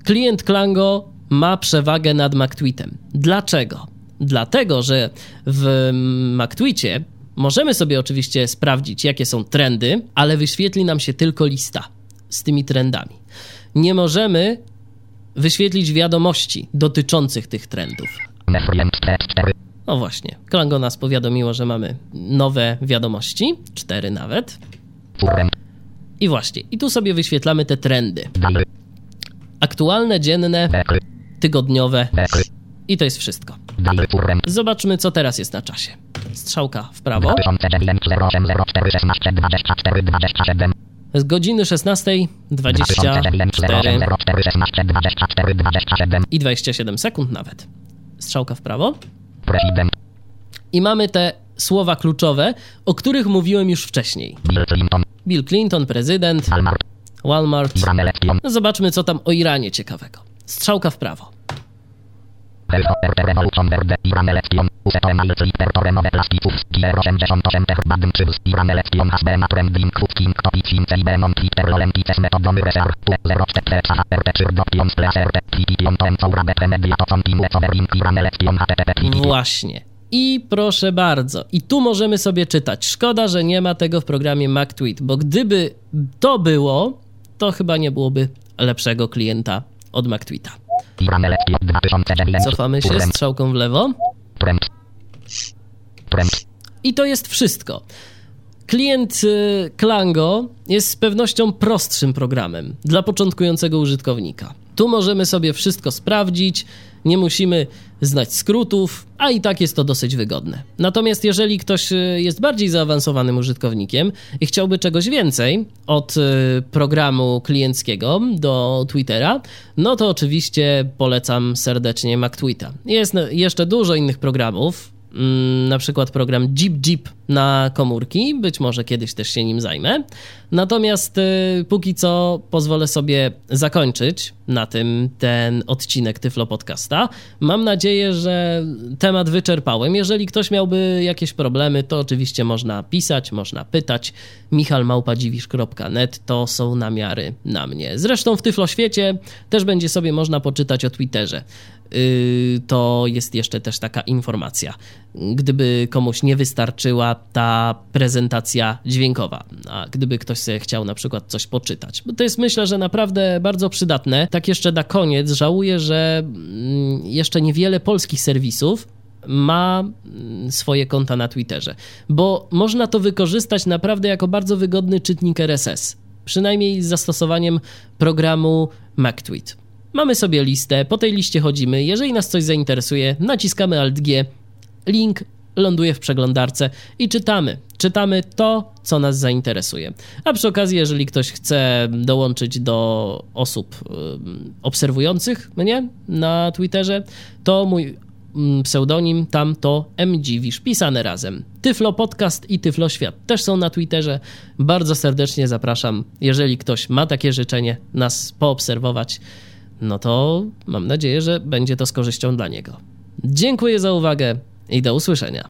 klient Klango ma przewagę nad MacTweetem. Dlaczego? Dlatego, że w MacTweetie możemy sobie oczywiście sprawdzić, jakie są trendy, ale wyświetli nam się tylko lista z tymi trendami. Nie możemy wyświetlić wiadomości dotyczących tych trendów. my friends threads 4, No właśnie, Klango nas powiadomiło, że mamy nowe wiadomości, cztery nawet. I właśnie, i tu sobie wyświetlamy te trendy. Aktualne, dzienne, tygodniowe i to jest wszystko. Zobaczmy, co teraz jest na czasie. Strzałka w prawo. 2009 08 04 16 24 27 Z godziny 16.24 i 27 sekund nawet. Strzałka w prawo. I mamy te słowa kluczowe, o których mówiłem już wcześniej. Bill Clinton, prezydent, Walmart, election. Zobaczmy, co tam o Iranie ciekawego. Strzałka w prawo. Właśnie. I proszę bardzo, i tu możemy sobie czytać. Szkoda, że nie ma tego w programie MacTweet, bo gdyby to było, to chyba nie byłoby lepszego klienta od MacTweeta. Iran election 2009. Cofamy się strzałką w lewo. I to jest wszystko. Klient y, Klango jest z pewnością prostszym programem dla początkującego użytkownika. Tu możemy sobie wszystko sprawdzić, nie musimy znać skrótów, a i tak jest to dosyć wygodne. Natomiast jeżeli ktoś y, jest bardziej zaawansowanym użytkownikiem i chciałby czegoś więcej od y, programu klienckiego do Twittera, no to oczywiście polecam serdecznie MacTweeta. Jest jeszcze dużo innych programów, mm, na przykład program Jeep Jeep na komórki. Być może kiedyś też się nim zajmę. Natomiast y, póki co pozwolę sobie zakończyć na tym ten odcinek Tyflo Podcasta. Mam nadzieję, że temat wyczerpałem. Jeżeli ktoś miałby jakieś problemy, to oczywiście można pisać, można pytać. michalmałpadziwisz.net to są namiary na mnie. Zresztą w Tyflo Świecie też będzie sobie można poczytać o Twitterze. Yy, to jest jeszcze też taka informacja. Gdyby komuś nie wystarczyła ta prezentacja dźwiękowa, a gdyby ktoś sobie chciał na przykład coś poczytać, bo to jest myślę, że naprawdę bardzo przydatne. Tak jeszcze na koniec żałuję, że mm, jeszcze niewiele polskich serwisów ma mm, swoje konta na Twitterze, bo można to wykorzystać naprawdę jako bardzo wygodny czytnik RSS, przynajmniej z zastosowaniem programu MacTweet. Mamy sobie listę, po tej liście chodzimy. Jeżeli nas coś zainteresuje, naciskamy Alt G, link ląduje w przeglądarce i czytamy. Czytamy to, co nas zainteresuje. A przy okazji, jeżeli ktoś chce dołączyć do osób obserwujących mnie na Twitterze, to mój pseudonim tam to mdziwisz, pisane razem. Tyflo Podcast i Tyflo Świat też są na Twitterze. Bardzo serdecznie zapraszam, jeżeli ktoś ma takie życzenie, nas poobserwować no to mam nadzieję, że będzie to z korzyścią dla niego. Dziękuję za uwagę i do usłyszenia.